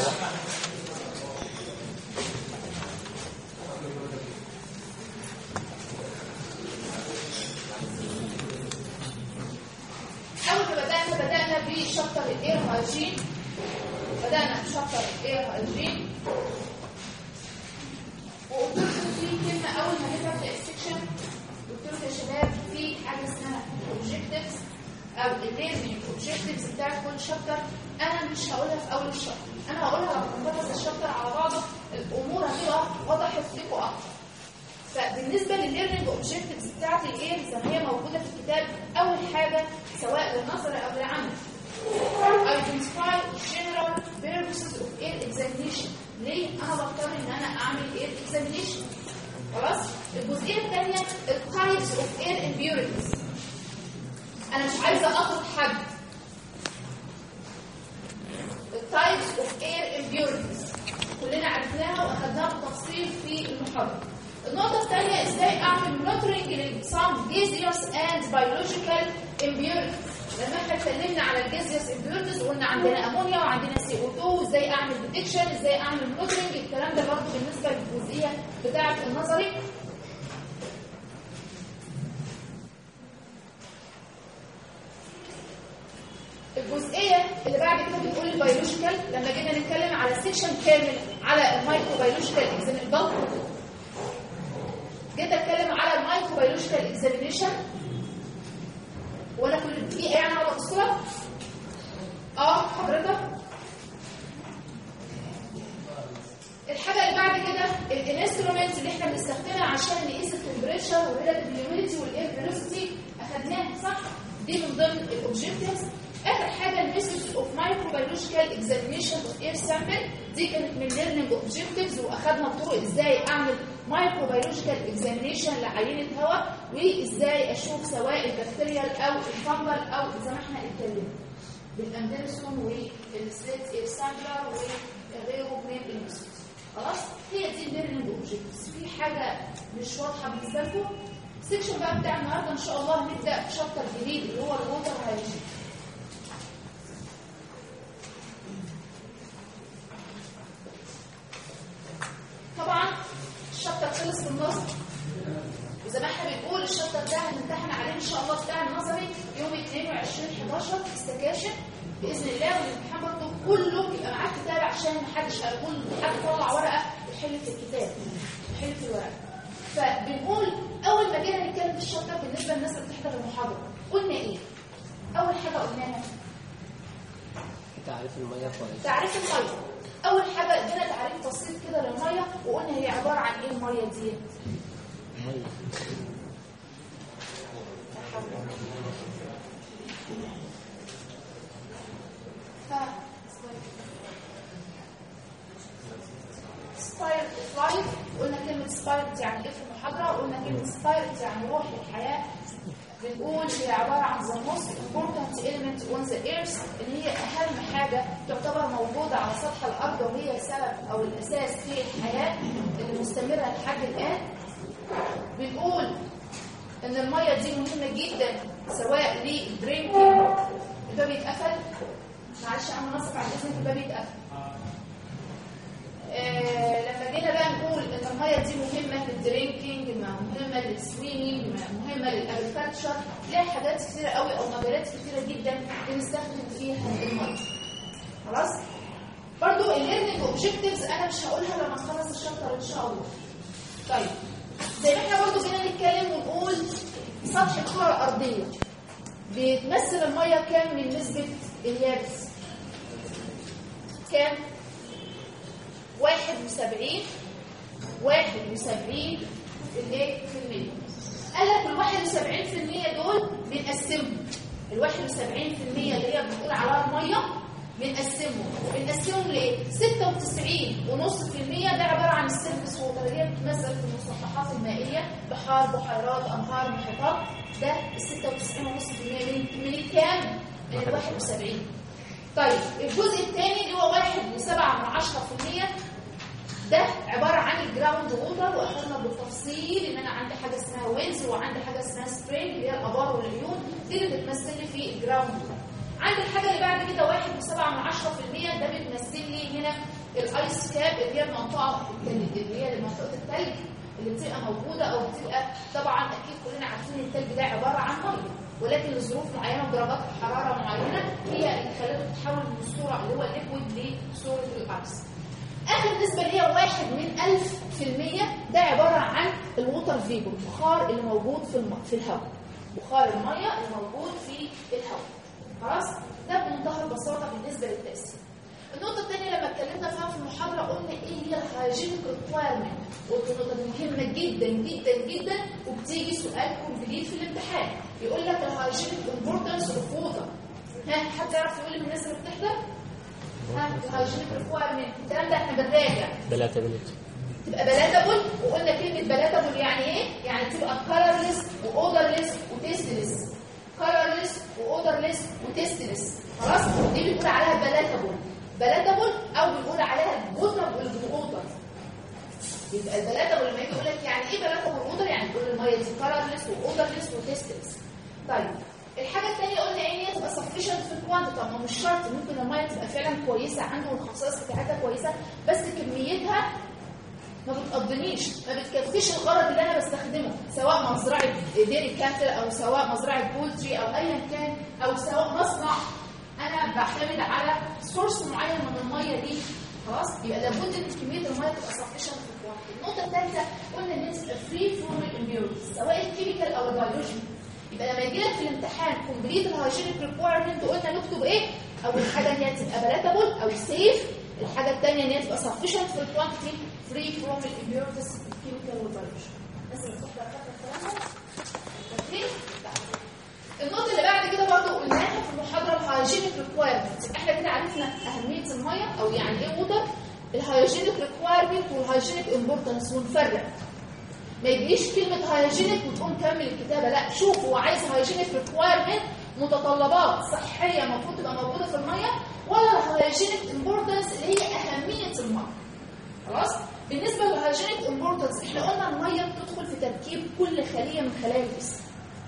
vale. biological examination جيت أتكلم على ال microbiological examination ولا كل في إيه أنا ببص لك آه حضرتك. الحاجة اللي بعد كده ال instruments اللي إحنا بنستخدمها عشان نقيس ال temperature وال relative وال air velocity أخدناها صح؟ دي من ضمن ال objectives اخر حاجة ال methods of microbiological examination of air sample دي كانت من learning objectives وأخدنا الطرق إزاي أعمل microbiological examination لعينة هواء وإزاي أشوف سواء ال bacterial أو ال fungal أو زي ما إحنا اتكلمنا بال Andersen وال slit air sampler وغيره من ال methods خلاص؟ هي دي ال learning objectives في حاجة مش واضحة بالنسبة لكم؟ ال section بقى بتاع النهارده إن شاء الله هنبدأ في chapter جديد اللي هو ال water hygiene طبعا الشابتر خلص في النص. وزي ما إحنا بنقول الشابتر ده هنمتحن عليه إن شاء الله بتاع النظري يوم 22 11 في السكاشن بإذن الله. والامتحان برضه كله يبقى معاك كتاب عشان محدش هيقول حد طلع ورقة يحل في الكتاب يحل في الورقة. فبنقول أول ما جينا نتكلم في الشابتر بالنسبة للناس اللي بتحضر المحاضرة قلنا إيه؟ أول حاجة قلناها تعريف المية كويس. تعريف الميه أول حاجة ادينا تعريف بسيط كده للمية وقلنا هي عبارة عن إيه المية دي؟ spirit life قلنا كلمة spirit يعني إيه في المحاضرة؟ قلنا كلمة spirit يعني روح الحياة. بنقول هي عباره عن the most important element on the earth ان هي أهم حاجة تعتبر موجودة على سطح الأرض وهي السبب أو الأساس في الحياة اللي مستمره لحد الآن. بنقول إن المية دي مهمة جدا سواء لل drinking الباب يتقفل معلش أنا نصب على اذنك الباب يتقفل آه جينا بقى نقول إن المية دي مهمة لل drinking مهمة لل swimming مهمة لل agriculture ليها حاجات كتيرة قوي أو مجالات كتيرة جدا بنستخدم فيها المية. خلاص؟ برضو ال learning objectives أنا مش هقولها لما نخلص ال chapter إن شاء الله. طيب زي ما إحنا برضو جينا نتكلم ونقول سطح الكرة الأرضية بتمثل المية كام من نسبة اليابس؟ كام؟ 71 71 الايه في المية قال لك ال 71% دول بنقسمهم. ال 71% اللي هي بنقول عليها المية بنقسمهم. بنقسمهم لايه 96.5% ده عبارة عن ال surface water اللي هي بتمثل في المسطحات المائية. بحار بحيرات أنهار محيطات. ده ال 96.5% من من الكام؟ من ال 71 طيب الجزء الثاني اللي هو 1.7% ده عبارة عن ال ground water واخدنا بالتفصيل إن أنا عندي حاجة اسمها wells وعندي حاجة اسمها spring اللي هي الأبار والعيون دي اللي بتمثل لي في ال ground water عندي الحاجة اللي بعد كده 1.7% ده بتمثل لي ال ice cap اللي هي المنطقة اللي هي منطقة التلج اللي بتبقى موجودة أو بتبقى طبعا أكيد كلنا عارفين إن التلج ده عبارة عن مية ولكن لظروف معينة ودرجات حرارة معينة هي اللي خلته تتحول من الصورة اللي هو ال liquid لصورة ال ice آخر نسبة اللي هي واحد من ألف في المية ده عبارة عن ال water vapor البخار اللي موجود في. في الهواء. بخار المية اللي موجود في الهواء. خلاص؟ ده بمنتهى البساطة بالنسبة للتاثير النقطة الثانية لما اتكلمنا فيها في المحاضرة قلنا إيه هي ال hygienic requirement قلت النقطه دي مهمة جدا جدا جدا وبتيجي سؤال complete في الامتحان. يقول لك ال hygienic importance of water ها؟ حد يعرف يقول لي من الناس اللي بتحضر؟ ها ال hygienic requirement الكلام ده إحنا بنراجع palatability تبقى palatable وقلنا كلمة palatable يعني إيه؟ يعني تبقى colorless و odorless و tasteless colorless و odorless و tasteless خلاص؟ دي بنقول عليها palatable palatable أو بنقول عليها potable water يبقى ال palatable لما يجي يقول لك يعني إيه palatable water يعني تقول الميه دي colorless و odorless و tasteless طيب. الحاجة الثانية قلنا إيه؟ إن هي تبقى sufficient في ال quantity ما مش شرط. ممكن المية تبقى فعلا كويسة عنده والخصائص بتاعتها كويسة بس كميتها ما بتقضنيش ما بتكفيش الغرض اللي أنا بستخدمه سواء مزرعة dairy cattle أو سواء مزرعة poultry أو ايا كان أو سواء مصنع. أنا بعتمد على source معين من المية دي. خلاص؟ يبقى لابد إن كمية المية تبقى sufficient في ال quantity النقطة الثالثه قلنا إن تبقى free from ال impurities سواء ال chemical أو البيولوجي. يبقى لما يجي لك في الامتحان complete ال hygienic requirement قلنا نكتب إيه؟ أول حاجة إن هي تبقى palatable أو safe الحاجة الثانية إن هي تبقى sufficient في ال quantity free from ال impurities ال chemical والبيولوجي بس بتحضر الكلام ده. okay؟ النقطة اللي بعد كده برضه قلناها في المحاضرة ال hygienic requirement إحنا كده عرفنا أهمية المية أو يعني إيه water ال hygienic requirement وال hygienic importance ونفرق ما يجيش كلمة hygienic وتقوم كمل الكتابة. لا شوف هو عايز hygienic requirement متطلبات صحية المفروض تبقى موجودة في المية ولا ال hygienic importance اللي هي أهمية المية. خلاص؟ بالنسبة لل hygienic importance إحنا قلنا المية بتدخل في تركيب كل خلية من خلايا الجسم.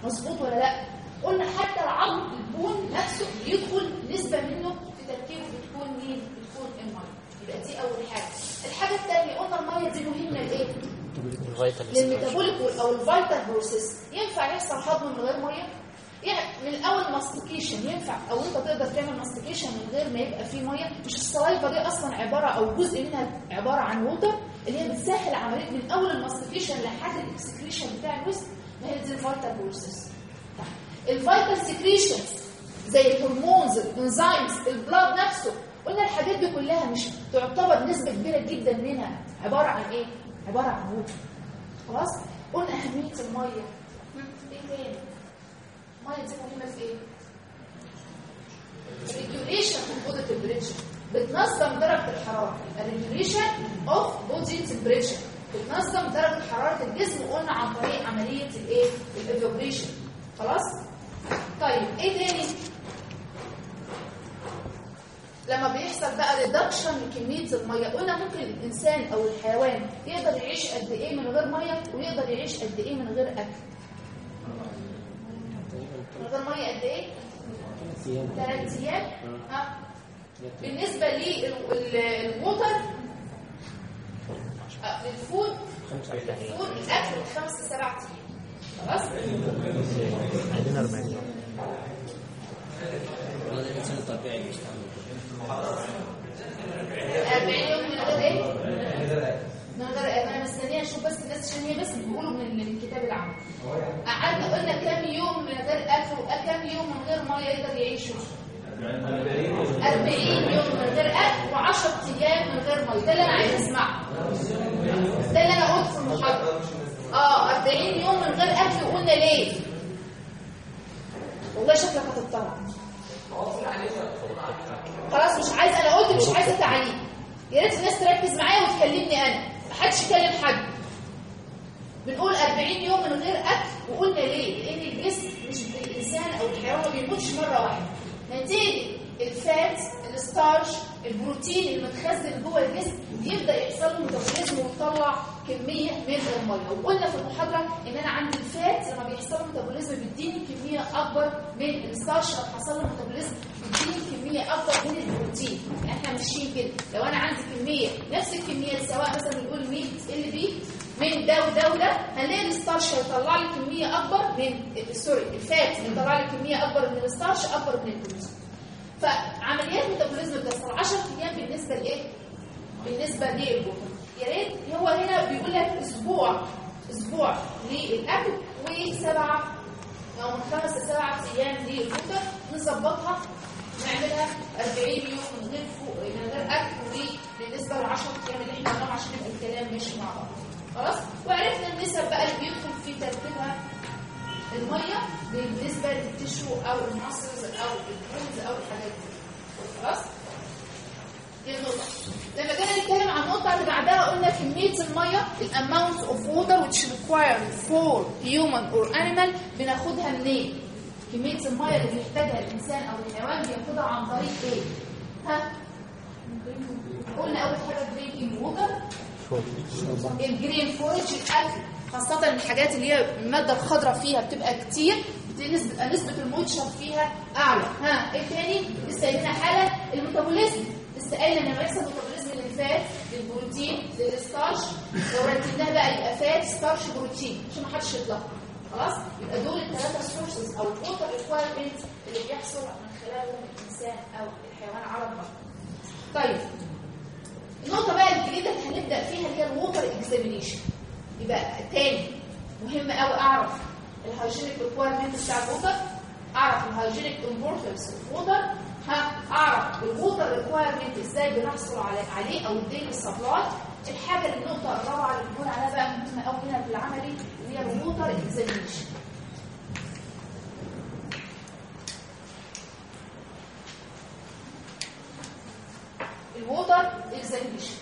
مظبوط ولا لا؟ قلنا حتى العظم ال bone نفسه بيدخل نسبة منه في تركيبه بتكون مين؟ بتكون الميه يبقى دي أول حاجة. الحاجة الثانية قلنا المية دي مهمة لإيه؟ لل metabolic أو ال vital process ينفع يحصل هضم من غير مية؟ يعني من الأول mastication ينفع. أو أنت تقدر تعمل mastication من غير ما يبقى فيه مية؟ مش ال saliva دي أصلا عبارة أو جزء منها عبارة عن water اللي هي بتسهل عملية من أول ال mastication لحد ال excretion بتاع ال waste ما هي دي ال vital process ال vital secretions زي ال hormones ال enzymes ال blood نفسه قلنا الحاجات دي كلها مش تعتبر نسبة كبيرة جدا منها. عبارة عن إيه؟ عبارة عن water خلاص؟ قلنا أهمية المية. إيه تاني؟ المية دي مهمة في إيه؟ regulation في body temperature بتنظم درجة الحرارة. ال regulation of body temperature بتنظم درجة حرارة الجسم. وقلنا عن طريق عملية الإيه؟ ال evaporation خلاص؟ طيب إيه تاني؟ لما بيحصل بقى reduction لكميه المية قلنا ممكن الإنسان أو الحيوان يقدر يعيش قد إيه من غير مية ويقدر يعيش قد إيه من غير أكل؟ من غير مية قد إيه؟ ثلاث أيام. ها بالنسبة لل water الفود الفود الأكل خمس سبع أيام. خلاص؟ عندنا 40 يوم هذا الإنسان الطبيعي بيستعمل 40 يوم من غير إيه؟ من غير أنا مستنيه أشوف بس الناس عشان بس بيقولوا من الكتاب العام قعدنا قلنا كام يوم من غير أكل وكام يوم من غير ميه يقدر يعيشوا 40 يوم من غير أكل و10 أيام من غير ميه ده اللي أنا عايز اسمعه ده اللي أنا قلت في المحاضره آه 40 يوم من غير اكل وقلنا ليه والله شكلك هتضطر خلاص مش عايز أنا قلت مش عايزه تعليق يا ريت الناس تركز معايا وتكلمني أنا. محدش يكلم حد. بنقول 40 يوم من غير أكل وقلنا ليه؟ لأن الجسم مش الإنسان أو الحيوان ما بيموتش مرة واحدة. نتيجة ال fat ال starch البروتين اللي متخزن جوه الجسم بيبدا يحصل له metabolism ويطلع كمية من المية. وقلنا في المحاضرة إن أنا عندي ال fat لما بيحصل له metabolism بيديني كمية أكبر من ال starch لما حصل له metabolism بيديني كميه اكبر من البروتين. يعني إحنا ماشيين كده. لو أنا عندي كمية نفس الكمية سواء مثلا بنقول 100 ال بي من ده وده وده. هنلاقي الستارش هيطلع لي كمية أكبر من سوري الفات هيطلع لي كمية أكبر من الستارش أكبر من البروتين. فعمليات ميتابوليزم بتحصل 10 أيام بالنسبة لإيه؟ بالنسبة للبطن يا ريت هو هنا بيقول لك أسبوع أسبوع للأكل وسبعه أو من خمس لسبعه أيام للبطن نظبطها. نعملها 40 يوم من غير فوق من غير أكل وبالنسبه ل 10 أيام اللي إحنا قلناهم عشان الكلام ماشي مع بعض. خلاص؟ وعرفنا النسب بقى اللي بيدخل في تركيبها المية بالنسبة لل tissue أو ال muscles أو ال bones أو الحاجات دي. خلاص؟ دي النقطة؟ لما جينا نتكلم عن النقطة اللي بعدها قلنا كمية المية ال amount of water which required for human or animal بناخدها منين؟ كمية المية اللي بيحتاجها الإنسان أو الحيوان بياخدها عن طريق إيه؟ ها؟ قلنا أول حاجة drinking water ال green forage الأكل خاصة الحاجات اللي هي المادة الخضراء فيها بتبقى كتير بتبقى نسبة ال moisture فيها أعلى. ها؟ إيه تاني؟ قايلين حالة ال metabolism. لسه قايلة إن بيحصل metabolism لل fat للبروتين لل starch لو رتبناها بقى يبقى fat starch بروتين عشان ما حدش يتلخبط خلاص؟ يبقى دول الثلاثة sources أو ال water requirement اللي بيحصل من خلالهم الإنسان أو الحيوان على الأرض. طيب النقطة بقى الجديدة اللي هنبدأ فيها اللي هي ال water examination يبقى تاني مهم قوي أعرف ال hygienic requirement بتاع ال water أعرف ال hygienic importance of water ها أعرف ال water requirement إزاي بنحصل عليه أو ال daily supply الحاجة النقطة الرابعة اللي بنقول عليها بقى مهمة قوي هنا في العملي اللي هي examination الووتر اكزامينيشن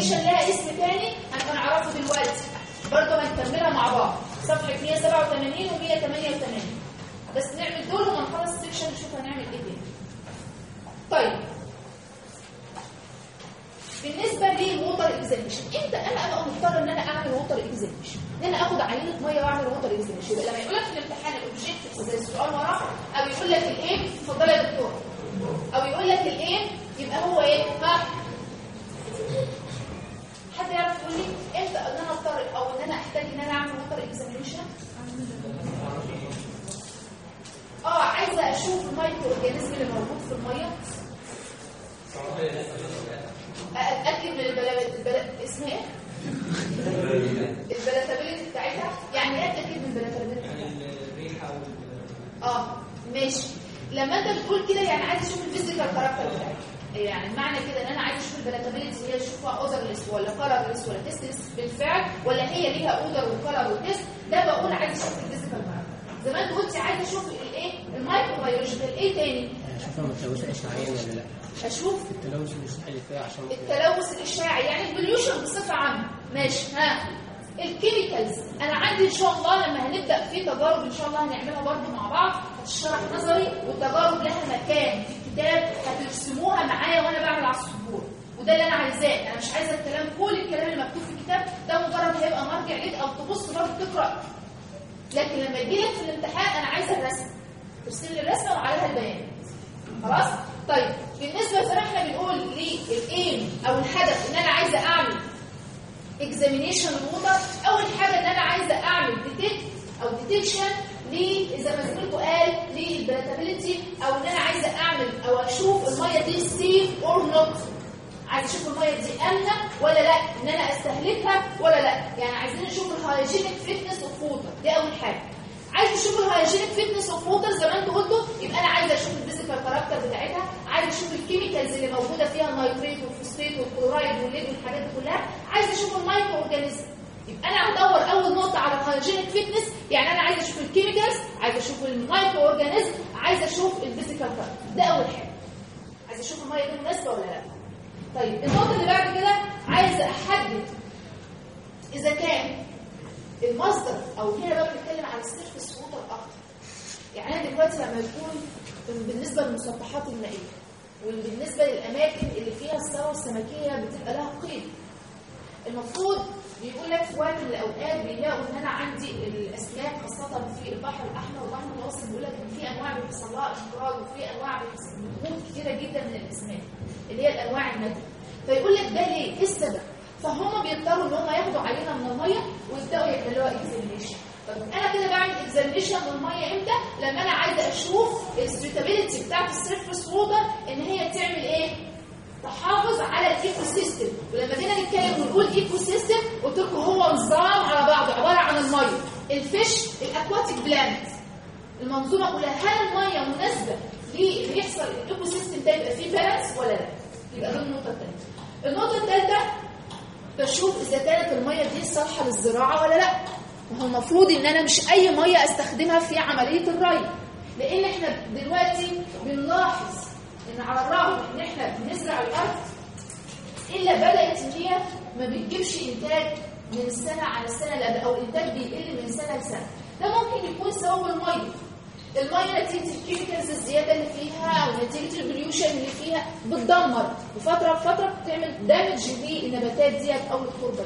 examination لها اسم تاني هنبقى نعرفه دلوقتي. برضو هنكملها مع بعض. صفحة 187 و 188 بس نعمل دول وما نخلص ال section نشوف هنعمل إيه تاني. طيب. بالنسبة لل water examination إمتى أنا أبقى مضطر إن أنا أعمل water examination إن أنا آخد عينه مية وأعمل water examination لما يقول لك في الامتحان ال objective زي السؤال وراه أو يقول لك الايه اتفضلي يا دكتور. أو يقول لك الايه يبقى هو إيه؟ ها؟ حد يعرف يقول لي إمتى إن أنا أضطر أو إن أنا أحتاج إن أنا أعمل water examination آه عايزة أشوف ال microorganism اللي موجود في المية. اتاكد من البلا اسمها إيه؟ ال palatability بتاعتها. يعني إيه اتاكد من ال palatability آه ماشي. لما أنت بتقول كده يعني عايز أشوف ال physical character بتاعتها. يعني معنى كده إن أنا عايز أشوف ال palatability هي اشوفها odorless ولا colorless ولا tasteless بالفعل ولا هي ليها odor و color و taste ده بقول عايز أشوف ال physical parameter زي ما انت قلتي عايز أشوف الايه ال microbiological إيه تاني؟ اشوفها متلوثه اشعاعيا ولا لأ؟ أشوف التلوث الاشعاعي اللي فيها عشان التلوث الإشعاعي يعني ال pollution بصفة عامة. ماشي ها. الكيميكالز. أنا عندي إن شاء الله لما هنبدأ في تجارب إن شاء الله هنعملها برضه مع بعض هتشرح نظري والتجارب لها مكان. في الكتاب هترسموها معايا وأنا بعمل على السبوره وده اللي أنا عايزاه. أنا مش عايزة الكلام كل الكلام اللي مكتوب في الكتاب ده مجرد هيبقى مرجع ليك أو تبص برضه تقرأ. لكن لما يجي لك في الامتحان أنا عايزة الرسم. ترسم لي الرسمة وعليها البيان. خلاص؟ طيب بالنسبة زي ما إحنا بنقول للإيم أو الهدف إن أنا عايزة أعمل examination water أول حاجة إن أنا عايزة أعمل detect أو detection زي ما زميلكم قال لل palatability أو إن أنا عايزة أعمل أو أشوف المية دي safe or not عايز أشوف المية دي آمنة ولا لأ؟ إن أنا أستهلكها ولا لأ؟ يعني عايزين نشوف ال hygienic fitness of water دي أول حاجة. عايز أشوف ال hygienic fitness of water زي ما أنتوا قلتوا يبقى أنا عايزة أشوف ال physical character بتاعتها. عايزة أشوف ال chemicals اللي موجودة فيها النيتريت والفوسفيت والكلورايد والليد والحاجات دي كلها. عايزة أشوف ال microorganism يبقى أنا هدور أول نقطة على ال hygienic fitness يعني أنا عايزة أشوف ال chemicals عايزة أشوف ال microorganism عايزة أشوف ال physical character ده أول حاجة. عايزة أشوف المية دي مناسبة ولا لأ. طيب النقطة اللي بعد كده عايزة أحدد إذا كان المصدر أو هنا بقى بنتكلم على ال surface water أكتر يعني أنا دلوقتي لما يكون بالنسبة للمسطحات المائية وبالنسبة للأماكن اللي فيها الثروه السمكيه بتبقى لها قيد المفروض بيقول لك في وقت من الأوقات بيلاقوا إن أنا عندي الاسماك خاصة في البحر الأحمر والبحر المتوسط بيقول لك إن في أنواع بيحصل لها انقراض وفي أنواع بتموت كتيرة جدا من الأسماك اللي هي الأنواع النادرة فيقول لك ده ليه؟ إيه السبب؟ فهم بيضطروا إن هم ياخدوا عينة من المية ويبدأوا يعملوها examination طب أنا كده بعمل examination للميه إمتى لما أنا عايزة أشوف ال suitability بتاعت ال surface water إن هي تعمل إيه تحافظ على ال ecosystem ولما جينا نتكلم ونقول ecosystem قلت لكم هو نظام على بعضه عبارة عن المية. ال fish ال aquatic plant. المنظومة كلها هل المية مناسبة للي يحصل ال ecosystem ده يبقى فيه balance ولا لا؟ يبقى دي النقطة الثانية النقطة الثالثه بشوف إذا كانت المية دي صالحة للزراعة ولا لا. وهو المفروض إن أنا مش أي مية أستخدمها في عملية الري. لأن إحنا دلوقتي بنلاحظ على الرغم إن إحنا بنزرع الأرض إلا بدأت إن هي ما بتجيبش إنتاج من سنة على السنة أو الانتاج بيقل من سنة لسنة. ده ممكن يكون سبب المية. المية نتيجه ال chemicals الزيادة اللي فيها أو نتيجه ال pollution اللي فيها بتدمر. وفترة بفترة بتعمل damage للنباتات ديت أو التربة.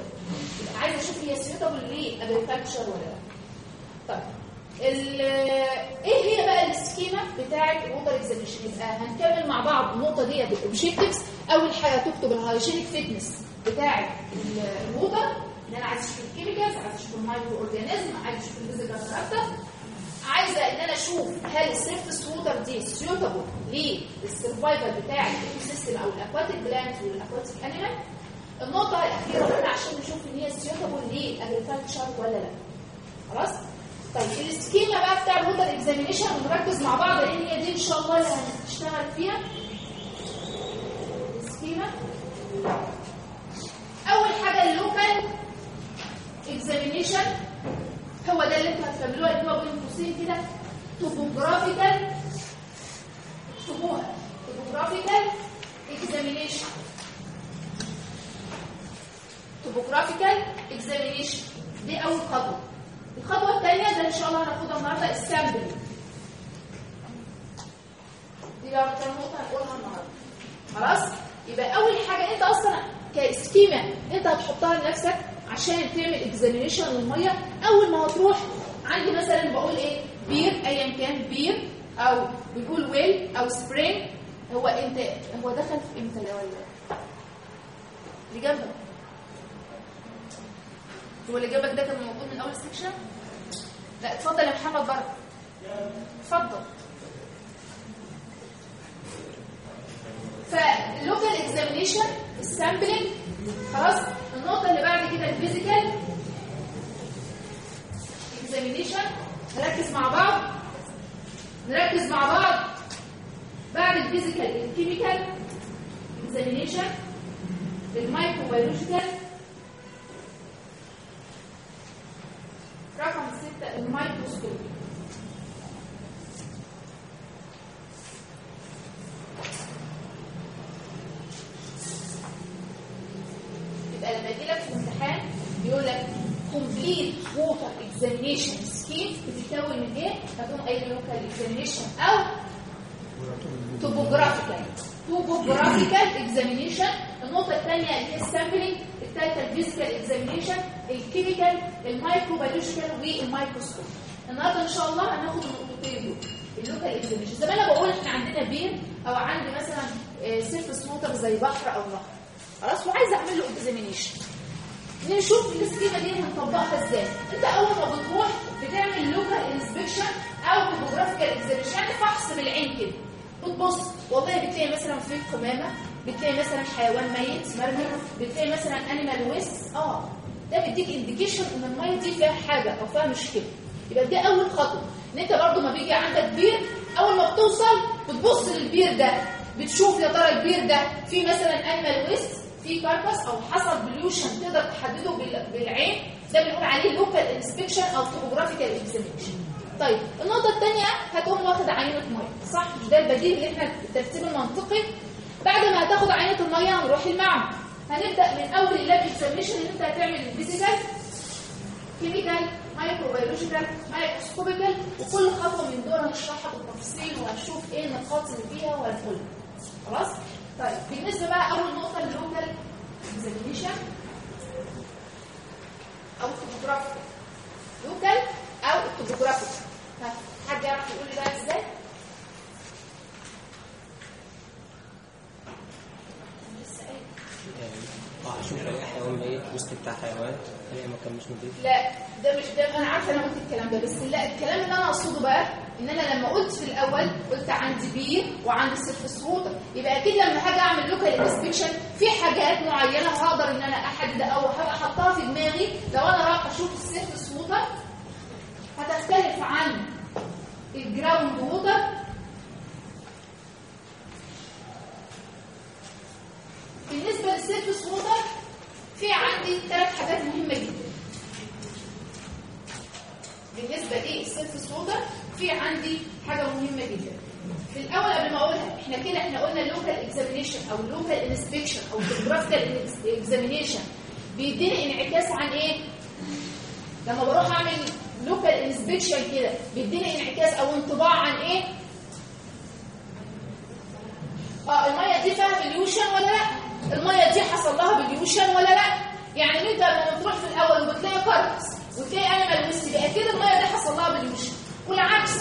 عايزة أشوف هي suitable لل agriculture ولا لا. طيب ال schema بتاعه ال water examination يبقى هنكمل مع بعض النقطة ديت ال objectives أول حاجة تكتب ال hygienic fitness بتاعه ال water إن أنا عايز أشوف ال chemicals عايز أشوف ال microorganism عايز أشوف ال physical character عايزة إن أنا أشوف هل ال surface water دي suitable لل survival بتاع ال ecosystem أو ال aquatic plant وال aquatic animal النقطة الأخيرة عشان نشوف إن هي suitable لل agriculture ولا لأ. خلاص؟ طيب ال schema بقى بتاع ال water examination ونركز مع بعض لأن هي دي إن شاء الله اللي هنشتغل فيها. ال schema أول حاجة ال local examination هو ده اللي أنتوا هتكملوه اللي هو بين قوسين كده topographical اكتبوها topographical examination topographical examination دي أول خطوه الخطوه الثانية ده ان شاء الله هناخدها النهارده ال sample دي بقى نقطه هنقولها النهارده خلاص؟ يبقى اول حاجة انت أصلا ك schema انت هتحطها لنفسك عشان تعمل examination للميه اول ما هتروح عندي مثلا بقول إيه بير ايا كان بير أو بنقول well أو spring هو انت هو دخل في إمتى ولا اللي جنبك هو اللي جنبك ده كان موجود من أول section لا اتفضل يا محمد بره اتفضل. فال local examination ال sampling خلاص النقطة اللي بعد كده ال physical examination نركز مع بعض. نركز مع بعض. بعد ال physical ال chemical examination ال microbiological رقم ستة المايكروسكوب يبقى لما يجي لك في الامتحان بيقول لك complete water examination scheme بتتكون من إيه؟ هتقوم قايل local examination أو topographical topographical examination النقطة الثانية اللي هي ال sampling الثالثة الفيزيكال اكزامينيشن الكيميكال المايكروبيولوجيكال والمايكروسكوب. النهارده إن شاء الله هناخد النقطتين دول. ال local examination زي ما أنا بقول إحنا عندنا بير أو عندي مثلا surface water زي بحر أو نهر خلاص وعايزة أعمل له examination نشوف ال schema دي هنطبقها إزاي. أنت أول ما بتروح بتعمل local inspection أو examination يعني فحص بالعين كده. بتبص. والله بتلاقي مثلا في قمامة بتلاقي مثلا حيوان ميت مرمي بتلاقي مثلا animal waste آه. ده بيديك indication إن الميه دي فيها حاجة أو فيها مشكلة. يبقى دي أول خطوة. إن أنت برضو ما بيجي عندك بير أول ما بتوصل بتبص للبير ده بتشوف يا ترى البير ده فيه مثلا animal waste في carcass أو حصل pollution تقدر تحدده بال- بالعين. ده بنقول عليه local inspection أو topographical examination طيب النقطة الثانية هتقوم واخد عينة مية. صح؟ مش ده البديل اللي إحنا الترتيب المنطقي. بعد ما هتاخد عينة المية هنروح المعمل. هنبدأ من أول ال lab examination ان أنت هتعمل ال physical chemical microbiological microscopical وكل خطوة من دول هنشرحها بالتفصيل وهنشوف إيه النقاط اللي فيها وهنقولها. خلاص؟ طيب بالنسبة بقى أول نقطة ال local examination أو ال topographic local أو ال topographic ها، حد يعرف يقول لي بقى إزاي لسه قايل. آه أشوف الاقي حيوان ميت وسط بتاع حيوان الاقي مكان مش نظيف لا ده مش ده أنا عارفة أنا قلت الكلام ده بس لا الكلام اللي أنا أقصده بقى إن أنا لما قلت في الأول قلت عندي بير وعندي surface water يبقى أكيد لما هاجي أعمل local inspection في حاجات معينة هقدر إن أنا احددها أو أحطها في دماغي لو أنا رايح أشوف ال surface water هتختلف عن ال ground water بالنسبة لل surface water في عندي ثلاث حاجات مهمة جدا. بالنسبة لل surface water في عندي حاجة مهمة جدا. في الأول قبل ما أقولها إحنا كده إحنا قلنا ال local examination أو ال local inspection أو ال graphical examination بيديني انعكاس عن إيه؟ لما بروح أعمل local inspection كده بيديني انعكاس أو انطباع عن إيه؟ آه المية دي فيها pollution ولا لأ؟ المية دي حصل لها pollution ولا لأ؟ يعني انت لما بتروح في الأول وبتلاقي corpse وتلاقي animal waste يبقى كده المية دي حصل لها pollution والعكس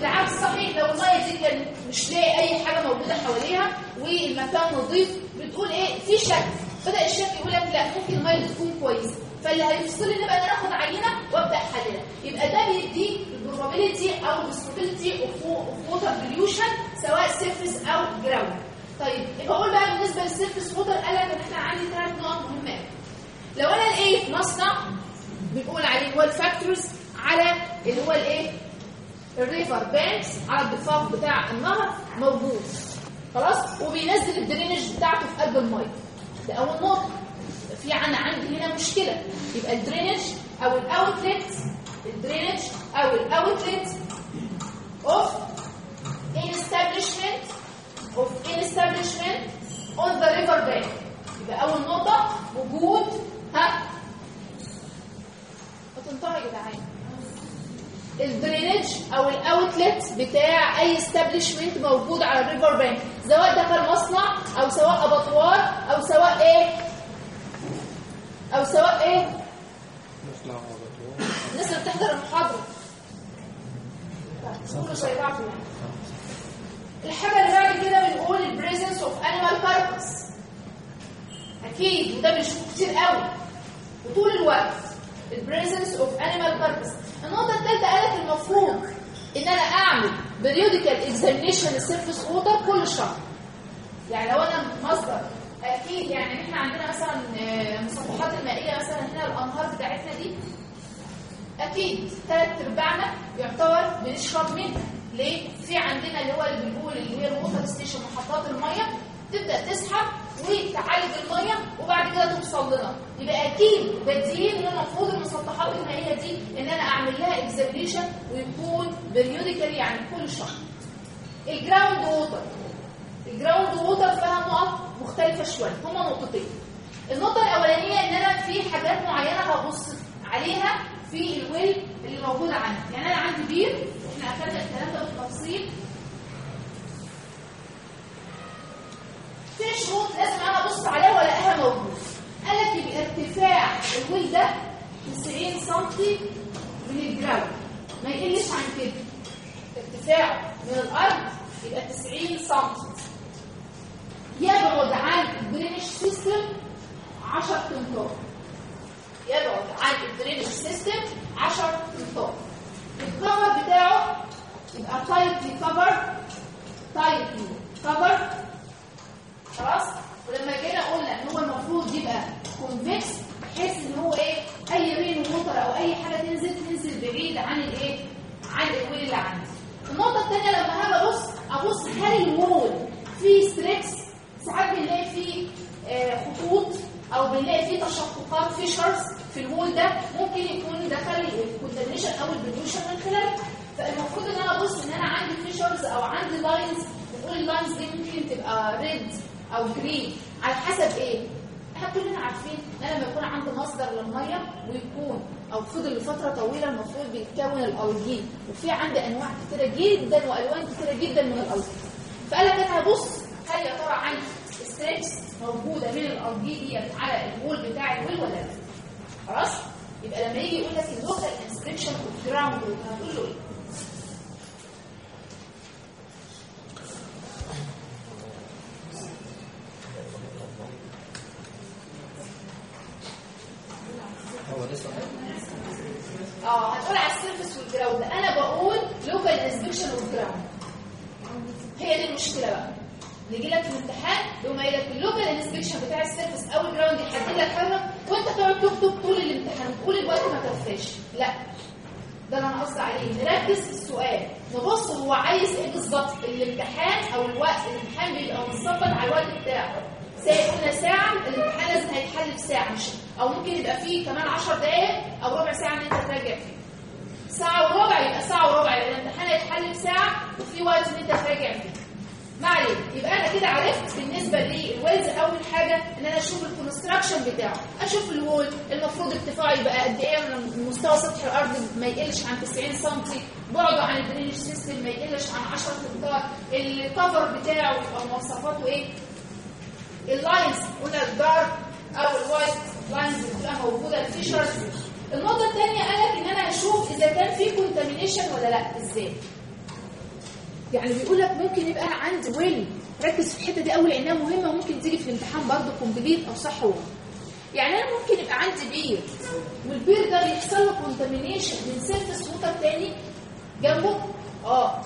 العكس صحيح لو المية دي كان مش لاقي أي حاجة موجودة حواليها والمكان نظيف بتقول إيه؟ في شك. بدأ الشك يقول لك لا ممكن المية دي تكون كويسة. فاللي هيفصلني بقى إن أنا اخد عينة وأبدأ احللها يبقى ده بيديك ال probability أو ال possibility of water pollution سواء surface أو ground طيب يبقى أقول بقى بالنسبة لل surface water قال لك إن إحنا عندي ثلاث نقط أوي. لو أنا لقيت مصنع بنقول عليه هو ال factories على اللي هو الايه؟ ال river banks على الضفاف بتاع النهر موجود. خلاص؟ وبينزل ال drainage بتاعته في قلب المية. ده أول نقطة. في أنا عندي هنا مشكلة. يبقى ال drainage أو ال outlet ال drainage أو ال outlet of establishment of establishment on the river bank. يبقى أول نقطة وجود ها؟ هتنطقوا يا جدعان. ال drainage أو ال outlet بتاع أي establishment موجود على ال river bank سواء ده كان مصنع أو سواء abattoir أو سواء إيه؟ أو سواء إيه؟ الناس اللي بتحضر المحاضرة. كله يعني. الحاجة اللي بعد كده بنقول ال presence of animal corpse أكيد وده بنشوفه كتير قوي. وطول الوقت. ال presence of animal corpse النقطة الثالثه قالت المفروض إن أنا أعمل periodical examination لل surface water كل شهر. يعني لو أنا مصدر أكيد يعني إحنا عندنا مثلا آه، المسطحات المائية مثلا هنا الأنهار بتاعتنا دي. أكيد ثلاث أرباعنا يعتبر بنشرب منها. ليه؟ في عندنا اللي هو اللي بنقول اللي هي ال water station محطات المية. تبدأ تسحب وتعالج المية وبعد كده توصل لنا يبقى أكيد بديهيا إن المفروض المسطحات المائيه دي إن أنا أعمل لها examination ويكون periodically يعني كل شهر. ال ground water ال ground water فيها نقط مختلفة شوية هما نقطتين. النقطة الأولانية إن أنا في حاجات معينة هبص عليها في ال well اللي موجودة عندي. يعني أنا عندي بير إحنا أخدنا الكلام ده بالتفصيل. في شروط لازم أنا أبص عليها وألاقيها موجودة. قال لك يبقى ارتفاع ال well ده 90 سم من ال ground ما يقلش عن كده. ارتفاعه من الأرض يبقى 90 سم يبعد عن ال drainage system 10 امتار يبعد عن ال drainage system 10 امتار ال cover بتاعه يبقى tightly cover tightly cover خلاص؟ ولما جينا قلنا إن هو المفروض يبقى convex بحيث إن هو إيه؟ أي rain water أو أي حاجة تنزل تنزل بعيد عن الإيه؟ عن ال well اللي عندي. النقطة الثانية لما هاجي أبص أبص هل ال wall فيه streaks ساعات بنلاقي فيه آه خطوط أو بنلاقي فيه تشققات fissures في ال wall ده ممكن يكون دخل ال contamination أو ال pollution من خلاله فالمفروض إن أنا أبص إن أنا عندي fissures أو عندي lines بنقول ال lines دي ممكن تبقى red أو green على حسب إيه؟ إحنا كلنا عارفين إن أنا لما يكون عندي مصدر للمية ويكون أو فضل لفترة طويلة المفروض بيتكون الألجين. وفي عندي أنواع كتيرة جدا وألوان كتيرة جدا من الألجين. فقال لك أنا هبص هل يا ترى عندي streaks موجودة من الألجين دي على ال wall بتاع ال well ولا لا خلاص؟ يبقى لما يجي يقول لك ال local inspection of ground هتقول له إيه هو ده السؤال آه هتقول على ال surface وال ground أنا بقول local inspection وال ground هي دي المشكلة بقى نيجي لك في الامتحان يقوم قايل لك ال local inspection بتاع ال surface أو ال ground يحدد لك حاجة وانت تقعد تكتب طول الامتحان وتقول الوقت ما كفاش لا ده اللي أنا قصدي عليه نركز في السؤال نبص هو عايز إيه بالظبط الامتحان أو الوقت الامتحان بيبقى مظبط على الوقت بتاعه ساعة قلنا ساعة الامتحان لازم هيتحل في ساعة مش أو ممكن يبقى فيه كمان 10 دقايق أو ربع ساعة إن أنت تراجع فيه. ساعة وربع يبقى ساعة وربع يبقى الامتحان هيتحل في ساعة وفي وقت إن أنت تراجع فيه. ما عليك يبقى أنا كده عرفت بالنسبة لل wells أول حاجة إن أنا أشوف ال construction بتاعه، أشوف ال wall المفروض ارتفاعه يبقى قد إيه من مستوى سطح الأرض ما يقلش عن 90 سم، بعده عن ال drainage system ما يقلش عن 10 امتار، ال cover بتاعه يبقى مواصفاته إيه؟ ال lines قلنا ال dark أو ال white lines بتبقى موجودة. ال fissures. النقطة الثانية قال لك إن أنا أشوف إذا كان في contamination ولا لأ. إزاي؟ يعني بيقول لك ممكن يبقى عندي well. ركز في الحتة دي قوي لأنها مهمة وممكن تيجي في الامتحان برضه complete أو صح وغلط. يعني أنا ممكن يبقى عندي بير والبير ده بيحصل له contamination من surface water تاني جنبه. آه.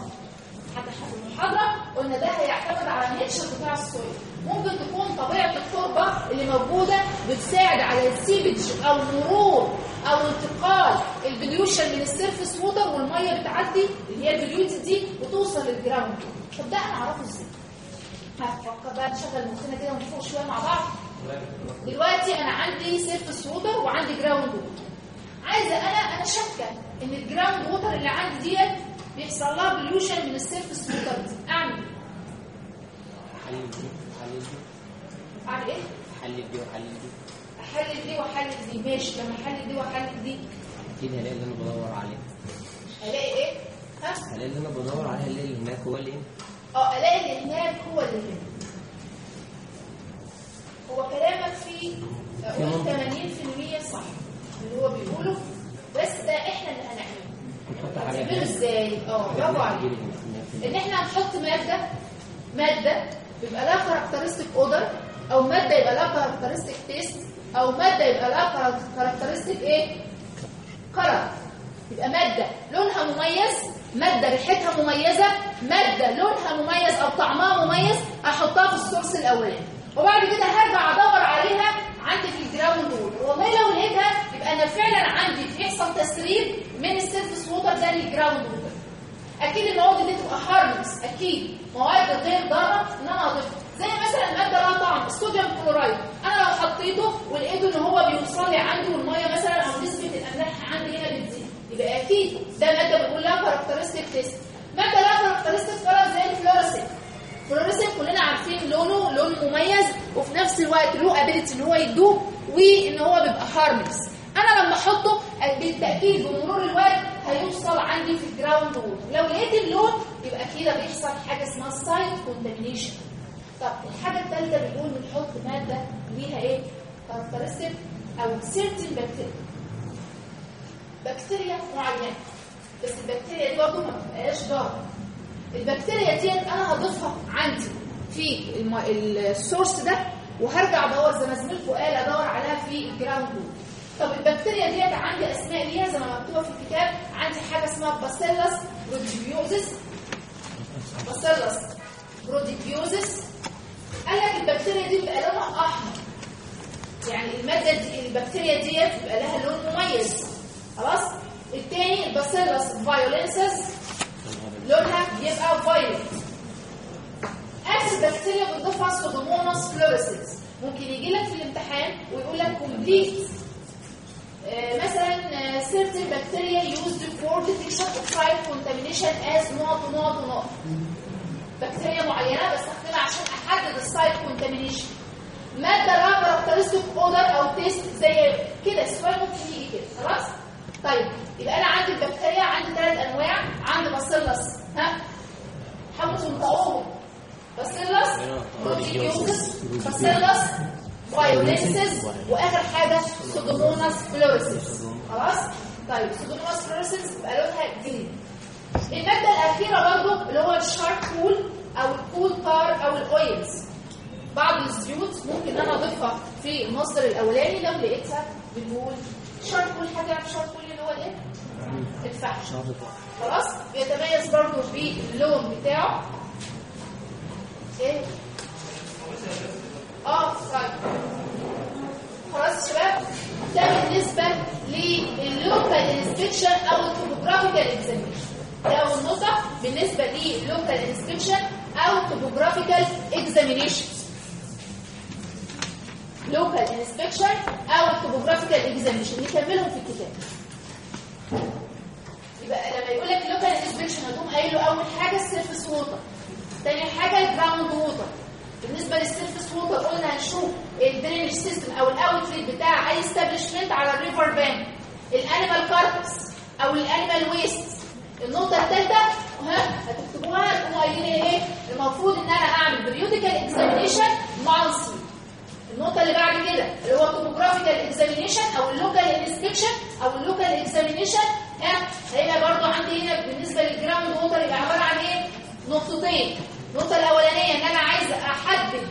حتى في المحاضرة قلنا ده هيعتمد على ال nature بتاع ال soil ممكن تكون طبيعة التربة اللي موجودة بتساعد على ال seepage أو مرور أو انتقال ال pollution من ال surface water والمية بتعدي اللي هي ال polluted دي وتوصل لل ground. طب ده أنا اعرفه إزاي؟ هفكر بقى نشغل مخنا كده ونفوق شوية مع بعض. دلوقتي أنا عندي surface water وعندي ground water عايزة أنا أنا شاكه ان ال ground water اللي عندي ديت بيحصل لها pollution من ال surface water دي. أعمل. حلل دي حلل دي. أعمل إيه؟ حلل دي وحلل دي. أحلل دي وأحلل دي. ماشي لما أحلل دي وأحلل دي. أكيد هلاقي اللي أنا بدور عليه. الاقي إيه؟ ها؟ هلاقي اللي أنا بدور عليه هلاقي اللي هناك هو اللي إيه آه ألاقي اللي هناك هو اللي هنا. هو كلامك فيه قول 80% صح اللي هو بيقوله. بس ده إحنا اللي هنعمله. إزاي؟ آه برافو عليك. إن إحنا هنحط مادة مادة يبقى لها characteristic odor أو مادة يبقى لها characteristic taste أو مادة يبقى لها characteristic إيه؟ color يبقى مادة. لونها مميز مادة ريحتها مميزة مادة لونها مميز أو طعمها مميز احطها في ال source الأولاني. وبعد كده هرجع أدور عليها عندي في ال ground well والله لو لقيتها يبقى أنا فعلا عندي بيحصل تسريب من ال surface water ده لل ground water أكيد المواد دي تبقى harmless أكيد مواد غير ضارة إن أنا أضيفها. زي مثلا مادة لها طعم ال sodium chloride أنا لو حطيته ولقيته إن هو بيوصل لي عندي والمية مثلا أو نسبة الأملاح عندي هنا بتزيد. يبقى أكيد ده مادة بنقول لها characteristic taste مادة لها characteristic color زي ال fluorescent fluorescent كلنا عارفين لونه لون مميز وفي نفس الوقت له ability إن هو يدوب وإن هو بيبقى harmless أنا لما أحطه بالتأكيد بمرور الوقت هيوصل عندي في ال ground well لو لقيت اللون يبقى كده بيحصل حاجة اسمها site contamination طب الحاجة الثالثه بنقول بنحط مادة ليها إيه؟ characteristic أو certain bacteria بكتيريا معينة. بس البكتيريا دي برضه ما بتبقاش ضارة. البكتيريا ديت أنا هضيفها عندي في. ال source ده وهرجع ادور زي ما زميلكم قال ادور عليها في ال ground well طب البكتيريا ديت عندي اسماء ليها زي ما مكتوبة في الكتاب عندي حاجة اسمها Bacillus prodigiosus Bacillus prodigiosus قال لك البكتيريا دي بيبقى لونها أحمر. يعني المادة دي البكتيريا ديت بيبقى لها لون مميز. خلاص؟ الثاني ال Bacillus violaceus لونها بيبقى violet اخر بكتيريا بنضيفها Pseudomonas fluorescens ممكن يجي لك في الامتحان ويقول لك complete مثلا certain bacteria used for detection of site contamination as نقط ونقط ونقط بكتيريا معينة بستخدمها عشان احدد ال site contamination مادة لها characteristic odor أو taste زي كده السؤال ممكن يجي كده خلاص؟ طيب يبقى أنا عندي البكتيريا عندي ثلاث أنواع. عندي Bacillus ها؟ حاولوا تنطقوهم Bacillus prodigiosus Bacillus violaceus وآخر حاجة Pseudomonas fluorescens خلاص؟ طيب Pseudomonas fluorescens يبقى لونها green الماده الأخيرة برضو اللي هو ال charcoal أو ال coal tar أو ال oils. بعض الزيوت ممكن إن أنا أضيفها في المصدر الأولاني لو لقيتها بنقول charcoal يعرف charcoal هو إيه الفحم خلاص؟ بيتميز برضو باللون بتاعه. إيه آه طيب. خلاص يا شباب ده بالنسبة لل local inspection أو ال topographical examination ده أول نقطة بالنسبة لل local inspection أو topographical examination local inspection أو ال topographical examination نكملهم في الكتاب. يبقى لما يقول لك local inspection هتقوم قايل له أول حاجة ال surface water تاني حاجة ال ground water. بالنسبة لل surface water قلنا هنشوف ال drainage system أو ال outlet بتاع أي establishment على ال river bank ال animal carcass أو ال animal waste النقطة الثالثه ها هتكتبوها تقوموا قايلين إيه؟ المفروض إن أنا أعمل periodical examination monthly النقطة اللي بعد كده اللي هو topographical examination أو ال local inspection أو ال local examination ها هيبقى برضو عندي هنا بالنسبة لل ground water يبقى عبارة عن إيه؟ نقطتين. النقطة الأولانية إن أنا عايزه أحدد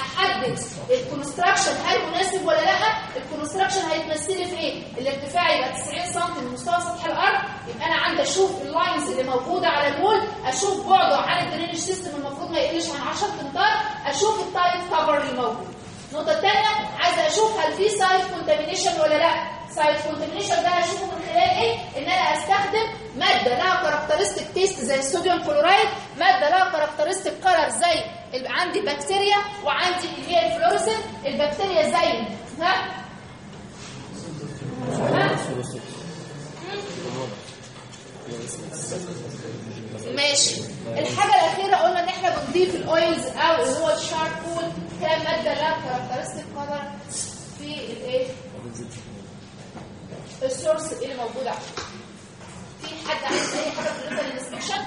أحدد ال construction هل مناسب ولا لأ. ال construction هيتمثل في إيه؟ الارتفاع يبقى 90 سم من مستوى سطح الأرض. يبقى أنا عندي أشوف ال lines اللي موجودة على ال wall أشوف بعده عن ال drainage system المفروض ما يقلش عن 10 امتار أشوف ال type cover اللي موجود. النقطه الثانية عايزه أشوف هل في site contamination ولا لأ. site contamination ده هشوفه من خلال إيه؟ إن أنا أستخدم مادة لها characteristic taste زي ال sodium chloride مادة لها characteristic color زي عندي بكتيريا وعندي اللي هي ال fluorescent. البكتيريا زي ها؟ ها؟ ماشي. الحاجة الأخيرة قلنا إن إحنا بنضيف ال oils أو اللي هو ال charcoal كماده لها characteristic color في الايه؟ ال source اللي موجود في حد عايز أي حاجة في inspection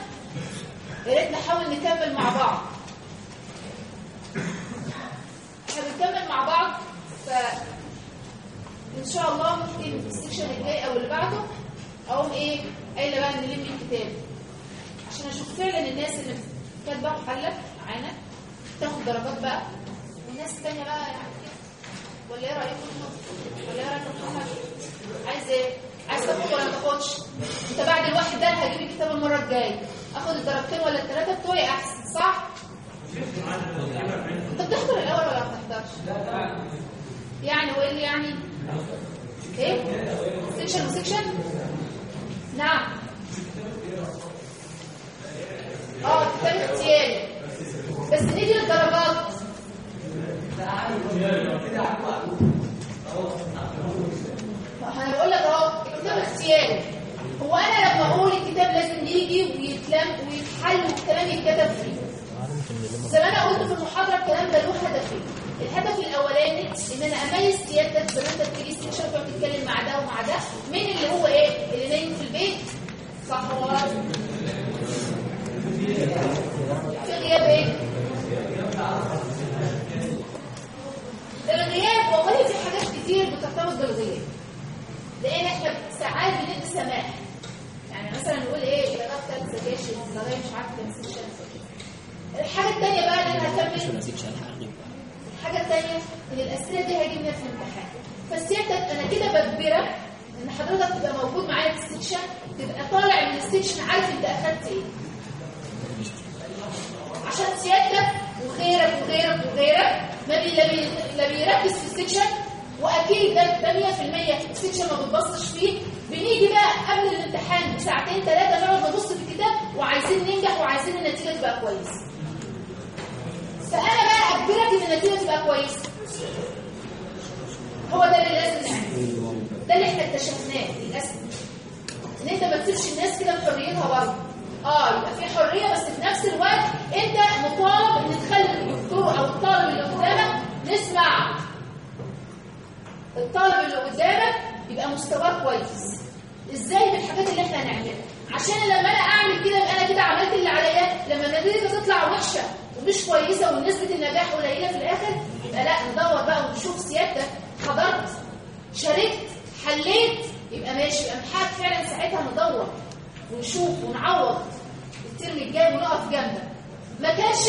يا ريت نحاول نكمل مع بعض. إحنا بنكمل مع بعض ف إن شاء الله ممكن ال section الجاي أو اللي بعده أقوم إيه؟ قايلة بقى نلم الكتاب عشان أشوف فعلا الناس اللي كاتبة وحلت معانا تاخد درجات بقى. والناس الثانية بقى يعني ولا إيه رايكم ولا إيه رايكم عايز إيه؟ عايز تاخد ولا ما تاخدش انت بعد الواحد ده هجيب الكتاب المرة الجاية. آخد الدرجتين ولا الثلاثه بتوعي أحسن صح؟ انت بتحضر الأول ولا ما بتحضرش؟ يعني وإيه اللي يعني؟ إيه؟ section و section نعم آه كتاب اختياري بس نيجي للدرجات يتكتب فيه أنا ممكن نلم زي ما أنا قلت في المحاضرة الكلام ده له هدفين الهدف الأولاني إن أنا أميز سيادتك زي ما أنت بتيجي ستيشن وتقعد تتكلم مع ده ومع ده. مين اللي هو إيه؟ اللي نايم في البيت؟ صح ولا؟ في غياب إيه؟ الغياب. والله في حاجات كتير بترتبط بالغياب لأن إحنا ساعات بندي سماح يعني مثلا نقول إيه؟ لغايه مش عارفة كام section الحاجة الثانية بقى اللي أنا هكمل الحاجة الثانية إن الأسئلة دي هيجي منها في الامتحان فسيادتك أنا كده بجبرك إن حضرتك تبقى موجود معايا في ال section تبقى طالع من ال section عارف أنت أخدت إيه. عشان سيادتك وغيرك وغيرك وغيرك ما بي لا, بي لا بيركز في ال section وأكيد ده ده 100% ال section ما بتبصش فيه. بنيجي بقى قبل الامتحان بساعتين ثلاثة نقعد نبص في الكتاب وعايزين ننجح وعايزين النتيجة تبقى كويسة فانا بقى اجبرك إن النتيجة تبقى كويسه هو ده اللي لازم نعمله. ده اللي إحنا اكتشفناه للأسف. إن أنت ما تسيبش الناس كده بحريتها برضه. آه يبقى في حرية بس في نفس الوقت أنت مطالب إن تخلي الدكتور أو الطالب اللي قدامك نسمع. الطالب اللي قدامك يبقى مستواه كويس. إزاي بالحاجات اللي إحنا هنعملها؟ عشان لما أنا اعمل كده يبقى أنا كده عملت اللي عليا لما النتيجة تطلع وحشة ومش كويسة ونسبة النجاح قليلة في الآخر يبقى لا ندور بقى ونشوف سيادتك حضرت شاركت حليت يبقى ماشي. يبقى حق فعلا ساعتها ندور ونشوف ونعوض. الترم الجاي ونقف جنبك. ما كانش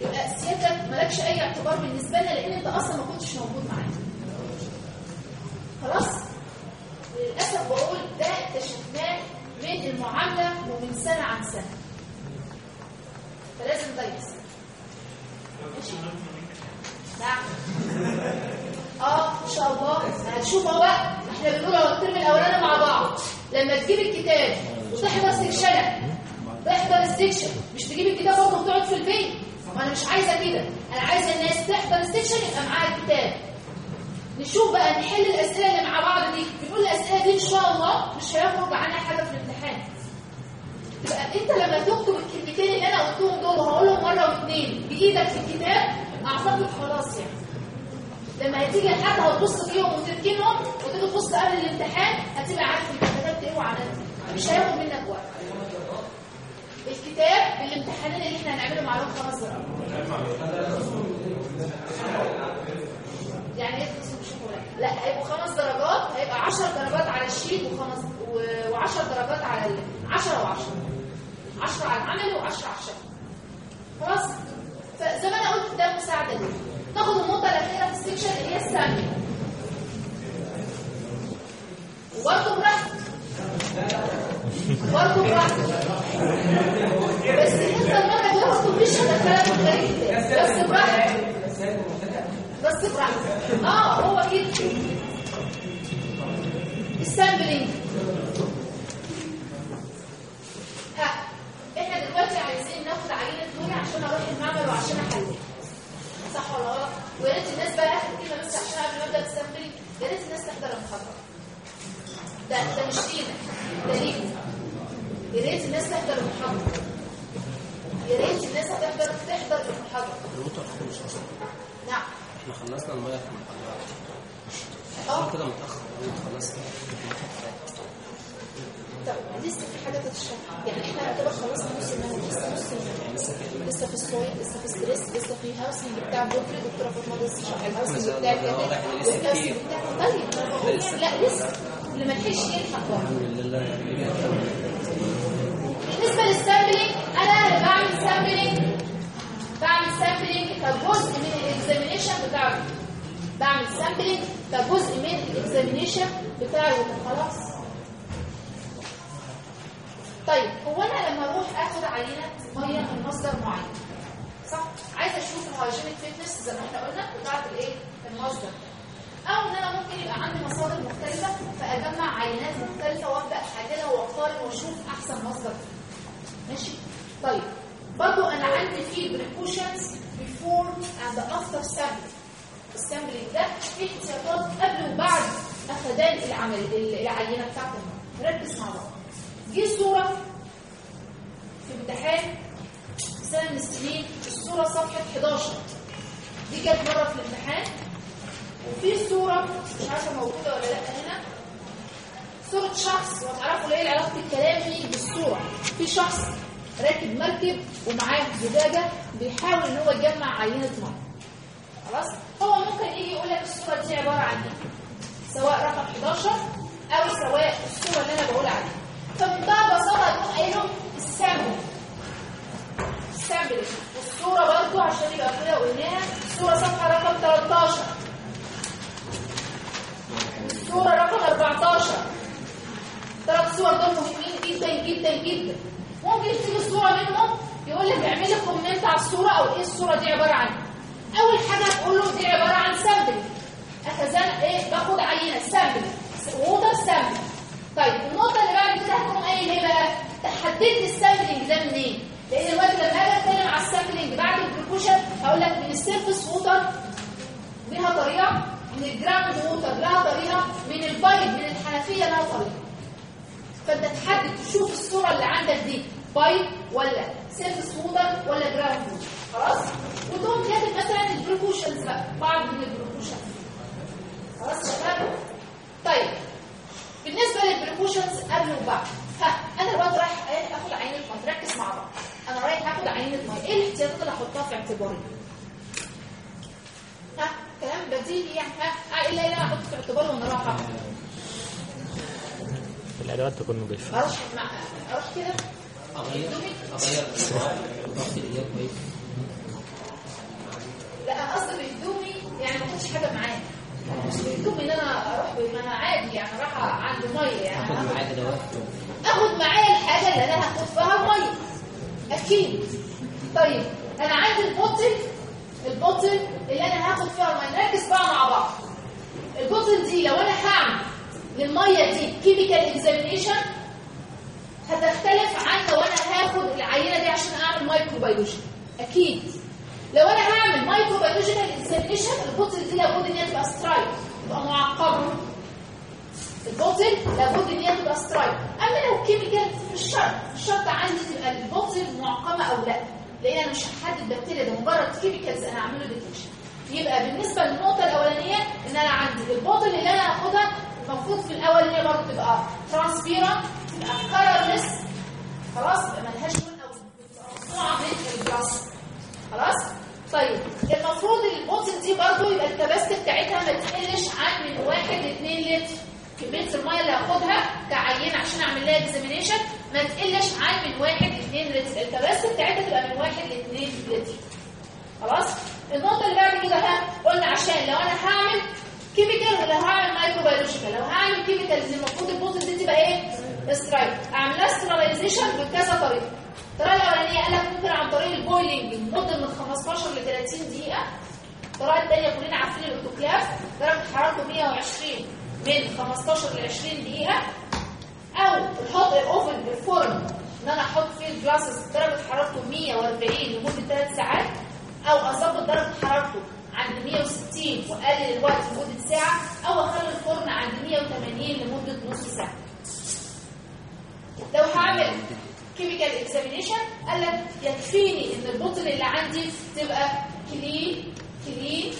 يبقى سيادتك مالكش أي اعتبار بالنسبة لنا لأن أنت أصلا ما كنتش موجود معانا. خلاص؟ للأسف بقول ده اكتشفناه من المعاملة ومن سنة عن سنة. فلازم ماشي نعم. آه إن شاء الله. هتشوف اهو إحنا بنقول اهو ال term الأولاني مع بعض. لما تجيب الكتاب وتحضر سكشنك تحضر ال section مش تجيب الكتاب برضه وتقعد في البيت. ما أنا مش عايزة كده. أنا عايزة الناس تحضر ال section يبقى معاها الكتاب. نشوف بقى نحل الأسئلة اللي مع بعض دي. بنقول الأسئلة دي إن شاء الله مش هيخرج عنها حاجة في الامتحان. يبقى أنت لما تكتب الكلمتين اللي أنا قلتهم دول وهقولهم مرة واثنين بإيدك في الكتاب أعتقد خلاص يعني. لما هتيجي حتى هتبص فيهم وتركنهم وتيجي تبص قبل الامتحان هتبقى عارف انت كتبت إيه وعملت مش هياخد منك وقت. الكتاب بالامتحانين اللي إحنا هنعمله معاهم خمس درجات يعني إيه لا هيبقوا خمس درجات هيبقى 10 درجات على الشيت وخمس و10 درجات على ال 10 و10 10 على العمل و10 على الشغل خلاص؟ فزي ما أنا قلت ده مساعدة ليه ناخد النقطة الأخيرة في ال section اللي هي الثانية وبرضه براحتك برضه براحتك بس انت المره دي مش هدخلك في الغريب بس براحتك. بس براحتك آه هو كده ال sampling ها إحنا دلوقتي عايزين ناخد عينة دوري عشان أروح المعمل وعشان احلل صح ولا غلط؟ ويا ريت الناس بقى آخر كلمة بس عشان قبل ما أبدأ يا ريت الناس تحضر المحاضرة. ده ده مش فينا ده ليكم يا ريت الناس تحضر المحاضرة. يا ريت الناس هتحضر تحضر المحاضرة. إحنا خلصنا المية في كده متأخر خلصنا طب لسه في حاجة تتشرح يعني إحنا كده خلصنا نص المنهج لسه نص المنهج لسه في السويد لسه في stress لسه في housing بتاع بكره دكتورة فاطمة لسه شرح ال housing بتاع كده وال housing. بتاع طيب لا لسه. اللي ما لحقش يلحق الحمد لله بالنسبة لل sampling أنا اللي بعمل sampling. بعمل sampling كجزء من ال examination بتاعه بعمل sampling كجزء من ال examination بتاعه خلاص. طيب هو أنا لما أروح اخد عينه مية من مصدر معين صح؟ عايزه أشوف ال hygienic fitness زي ما إحنا قلنا بتاعه الايه المصدر. أو إن أنا ممكن يبقى عندي مصادر مختلفة فأجمع عينات مختلفة وأبدأ أحللها واقارن وأشوف أحسن مصدر. ماشي؟ طيب برضو أنا عندي فيه precautions before and after sampling السامبلينج ده فيه احتياطات قبل وبعد اخدان العمل العينة بتاعت المرض ركز مع بعض. جه صورة في امتحان سنة من السنين الصورة صفحة 11 دي جت مرة في الامتحان. وفي صورة مش عارفة موجودة ولا لأ هنا صورة شخص وتعرفوا إيه علاقة الكلامي بالصورة؟ في شخص راكب مركب ومعاه زجاجة بيحاول إن هو يجمع عينة مية خلاص؟ هو ممكن يجي يقول لك الصورة دي عبارة عن إيه؟ سواء رقم 11 أو سواء الصورة اللي أنا بقول عليها. فبمنتهى البساطة هتقوم قايل له ال sample. ال sample. والصورة برضو عشان يبقى كده قلناها. الصورة صفحة رقم 13 الصورة رقم 14 ثلاث صور دول مهمين جدا جدا جدا. ممكن تيجي صورة منهم يقول لك اعمل لي comment على الصورة أو إيه الصورة دي عبارة عن. أول حاجة تقول له دي عبارة عن sample اخزان إيه؟ باخد عينة sample water sample طيب النقطة اللي بعد كده هتقوم قايل إيه بقى؟ تحدد ال sampling ده منين؟ لأن الوقت لما أجي أتكلم على ال sampling بعد ال precaution هقول لك من ال surface water ليها طريقة من ال ground water لها طريقة من ال pipe من الحنفية لها طريقة. فأنت تحدد تشوف الصورة اللي عندك دي pipe ولا surface water ولا ground خلاص؟ وتقوم كاتب مثلا ال precautions بقى بعض من ال precautions. خلاص شباب طيب بالنسبة لل precautions قبل وبعد ها أنا دلوقتي رايح إيه؟ آخد عينة ميه ركز مع بعض. أنا رايح آخد عينة ميه إيه الاحتياطات اللي احطها في اعتباري؟ ها كلام بديهي يعني ها إيه اللي أنا أحط في اعتباري وأنا رايحه الأدوات تكون نظيفة. أروح مع أروح كده؟ اغير اغير لا أنا قصدي بهدومي يعني ما اخدش حاجة معايا مش بهدومي إن أنا أروح ما أنا عادي يعني رايحه عند مية يعني. اخد معاك دوت آخد معايا الحاجة اللي أنا هاخد فيها الميه أكيد. طيب أنا عندي ال bottle ال bottle اللي أنا هاخد فيها الميه نركز بقى مع بعض. ال bottle دي لو أنا هعمل للمية دي chemical examination هتختلف عن لو أنا هاخد العينة دي عشان اعمل microbiology أكيد. لو أنا هعمل microbiological examination ال bottle دي لابد إن هي تبقى sterile تبقى معقمه ال bottle لابد إن هي تبقى sterile أما لو chemical مش شرط. مش شرط عندي تبقى ال bottle معقمه أو لأ. لأن أنا مش هحدد بكتيريا ده مجرد chemicals أنا هعمله detection يبقى بالنسبة للنقطة الأولانية إن أنا عندي ال bottle اللي أنا هاخدها المفروض في الأول إن هي برضه تبقى transparent colorless خلاص؟ ملهاش لون أو مصنوعه من ال glass خلاص؟ طيب المفروض ال bottle دي برضه يبقى ال capacity بتاعتها ما تقلش عن من 1 ل 2 لتر. كمية المية اللي هاخدها كعينة عشان أعمل لها examination ما تقلش عن من 1 ل 2 لتر. ال capacity بتاعتها تبقى من 1 ل 2 لتر. خلاص؟ النقطة اللي بعد كده ها قلنا عشان لو أنا هعمل chemical ولا هعمل microbiological لو هعمل chemicals المفروض ال bottle دي تبقى إيه؟ sterile اعملها sterilization بكذا طريقه الطريقة الاولانيه قال لك ممكن عن طريق ال boiling لمده من 15 ل 30 دقيقة. الطريقة الثانية كلنا عارفين الاوتوكلاف درجه حرارته 120 من 15 ل 20 دقيقة. أو ال hot air oven الفرن إن أنا أحط فيه ال glasses درجة حرارته 140 لمدة 3 ساعات. أو أظبط درجة حرارته عند 160 وأقلل الوقت لمدة ساعة. أو أخلي الفرن عند 180 لمدة نص ساعة. لو هعمل chemical examination قال لك يكفيني إن ال bottle اللي عندي تبقى clean clean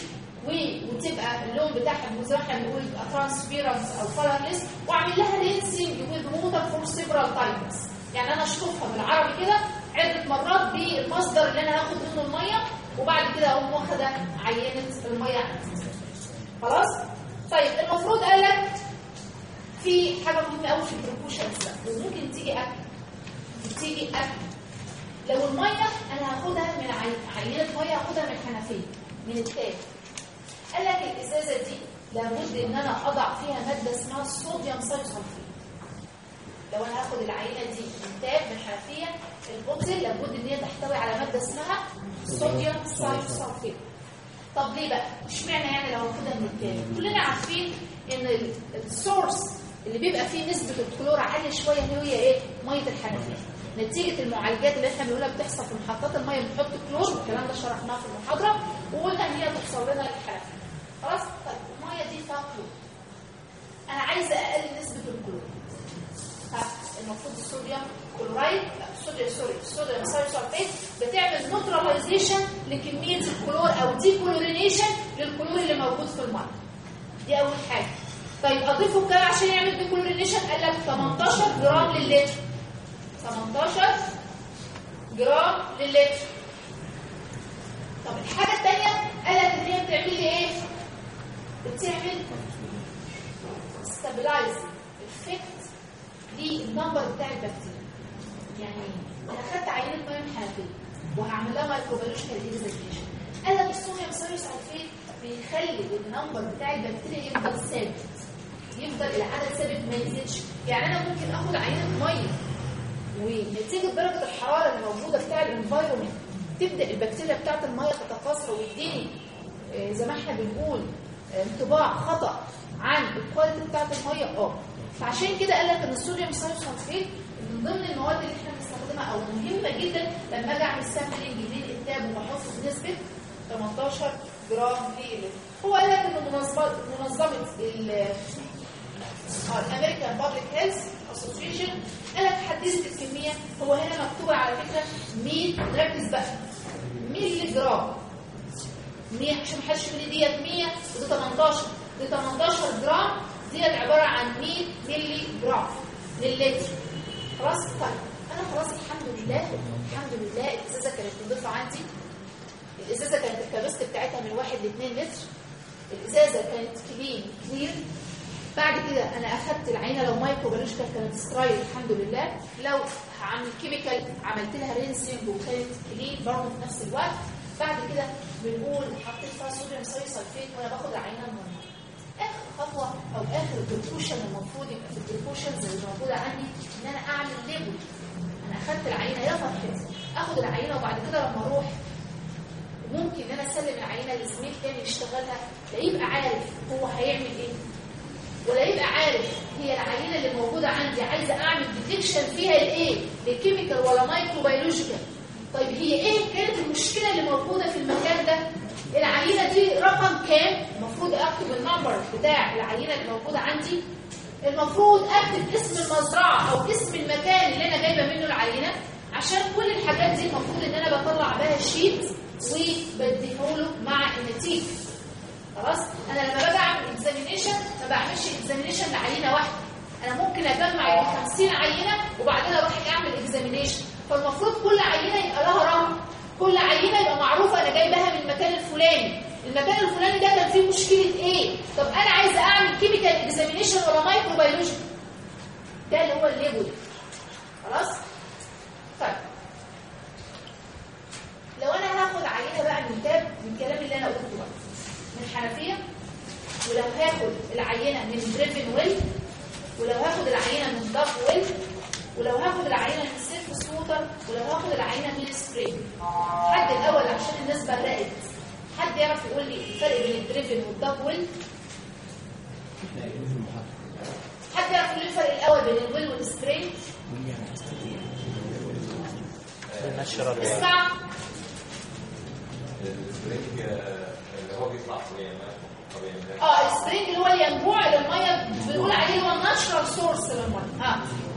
وتبقى اللون بتاعها المزرعه بنقول يبقى transparent أو colorless وأعمل لها rinsing with water for several times يعني أنا أشطفها بالعربي كده عدة مرات بالمصدر اللي أنا هاخد منه المية وبعد كده أقوم واخدة عينة المية عندي. خلاص؟ طيب المفروض قال لك في حاجة مهمة قوي في ال precautions بقى وممكن تيجي أكل. بتيجي أكل. لو المية أنا هاخدها من عي- عينه ميه هاخدها من الحنفية من ال tap قال لك الإزازة دي لابد إن أنا أضع فيها مادة اسمها ال sodium thiosulfate لو أنا هاخد العينة دي من tap من حنفيه ال bottle لابد إن هي تحتوي على مادة اسمها sodium thiosulfate طب ليه بقى؟ اشمعنى يعني لو هاخدها من ال tap كلنا عارفين إن ال- ال source اللي بيبقى فيه نسبة الكلور عالية شوية هي إيه؟ مية الحنفيه نتيجة المعالجات اللي إحنا بنقولها بتحصل في محطات المية بنحط كلور والكلام ده شرحناه في المحاضرة وقلنا إن هي تحصل لنا الحنفيه خلاص؟ طيب المية دي فيها كلور. أنا عايزة اقلل نسبة الكلور. ها، المفروض ال sodium chloride لا، ال sodium sorry ال sodium thiosulfate بتعمل normalization لكمية الكلور أو dechlorination للكلور اللي موجود في المية. دي أول حاجة. طيب اضيفه كام عشان يعمل dechlorination قال لك 18 جرام للتر 18 جرام للتر طب الحاجة الثانية قال لك إن هي بتعمل لي إيه؟ بتعمل stabilize effect لل number بتاع البكتيريا. يعني أنا خدت عينة مية من حنفيه وهعمل لها microbiological examination قال لك ال sodium thiosulfate بيخلي ال number بتاع البكتيريا يفضل ثابت. يفضل العدد ثابت ما يزيدش. يعني أنا ممكن أخد عينة مية ونتيجه درجة الحرارة اللي موجودة بتاع ال environment تبدأ البكتيريا بتاعت المية تتكاثر ويديني آه، زي ما إحنا بنقول آه، انطباع خطأ عن ال quality بتاعت المية. آه. فعشان كده قال لك إن ال sodium thiosulfate من ضمن المواد اللي إحنا بنستخدمها أو مهمة جدا لما أجي أعمل sampling للانتاج وبحط بنسبه 18 جرام للتر هو قال لك ان منظمة ال ال American Public Health Association قال لك حددت الكمية هو هنا مكتوبه على فكرة 100 ركز بقى. مللي جرام 100 عشان ما حدش يقول لي ديت 100 ودي 18 دي 18 جرام ديت عبارة عن 100 مللي جرام للتر خلاص طيب. أنا خلاص الحمد لله الحمد لله. الإزازة كانت نضيفه عندي. الإزازة كانت ال capacity بتاعتها من 1 ل 2 لتر الإزازة كانت clean clear بعد كده أنا أخدت العينة لو microbiological كانت sterile الحمد لله. لو هعمل chemical عملت لها rinsing وكانت clean برضه في نفس الوقت. بعد كده بنقول حطيت فيها sodium thiosulfate وأنا باخد العينة المهمه آخر خطوة أو آخر precaution المفروض يبقى في ال precautions اللي موجودة عندي إن أنا أعمل label أنا أخدت العينة يا فرحتي آخد العينة وبعد كده لما أروح ممكن إن أنا أسلم العينة لزميل تاني يشتغلها لا يبقى عارف هو هيعمل إيه. ولا يبقى عارف هي العينة اللي موجودة عندي عايزة أعمل detection فيها الايه ال chemical ولا microbiological طيب هي إيه كانت المشكلة اللي موجودة في المكان ده؟ العينة دي رقم كام؟ المفروض أكتب ال number بتاع العينة اللي موجودة عندي. المفروض أكتب اسم المزرعة أو اسم المكان اللي أنا جايبة منه العينة عشان كل الحاجات دي المفروض إن أنا بطلع بها sheet وبديهوله مع النتيجة. خلاص؟ أنا لما باجي اعمل examination ما بعملش examination لعينة واحدة. أنا ممكن أجمع ال 50 عينة وبعدين أروح أعمل examination فالمفروض كل عينة يبقى لها رقم كل عينة يبقى معروفة أنا جايباها من المكان الفلاني. المكان الفلاني ده كان فيه مشكلة إيه؟ طب أنا عايزه أعمل chemical examination ولا microbiology ده اللي هو ال label. خلاص؟ طيب. لو أنا هاخد عينة بقى من tap من الكلام اللي أنا قلته بقى من حنفيه ولو هاخد العينة من driven well ولو هاخد العينة من dug well ولو هاخد العينة من surface water ولو هاخد العينة من spring حد الأول عشان الناس برقت حد يعرف يقول لي الفرق بين ال driven وال dug well؟ حد يعرف يقول لي الفرق الأول بين ال well وال spring نشرب اسمع. ال spring اللي هو بيطلع طبيعي آه ال spring اللي هو الينبوع للميه بنقول عليه اللي هو ال natural source للميه آه.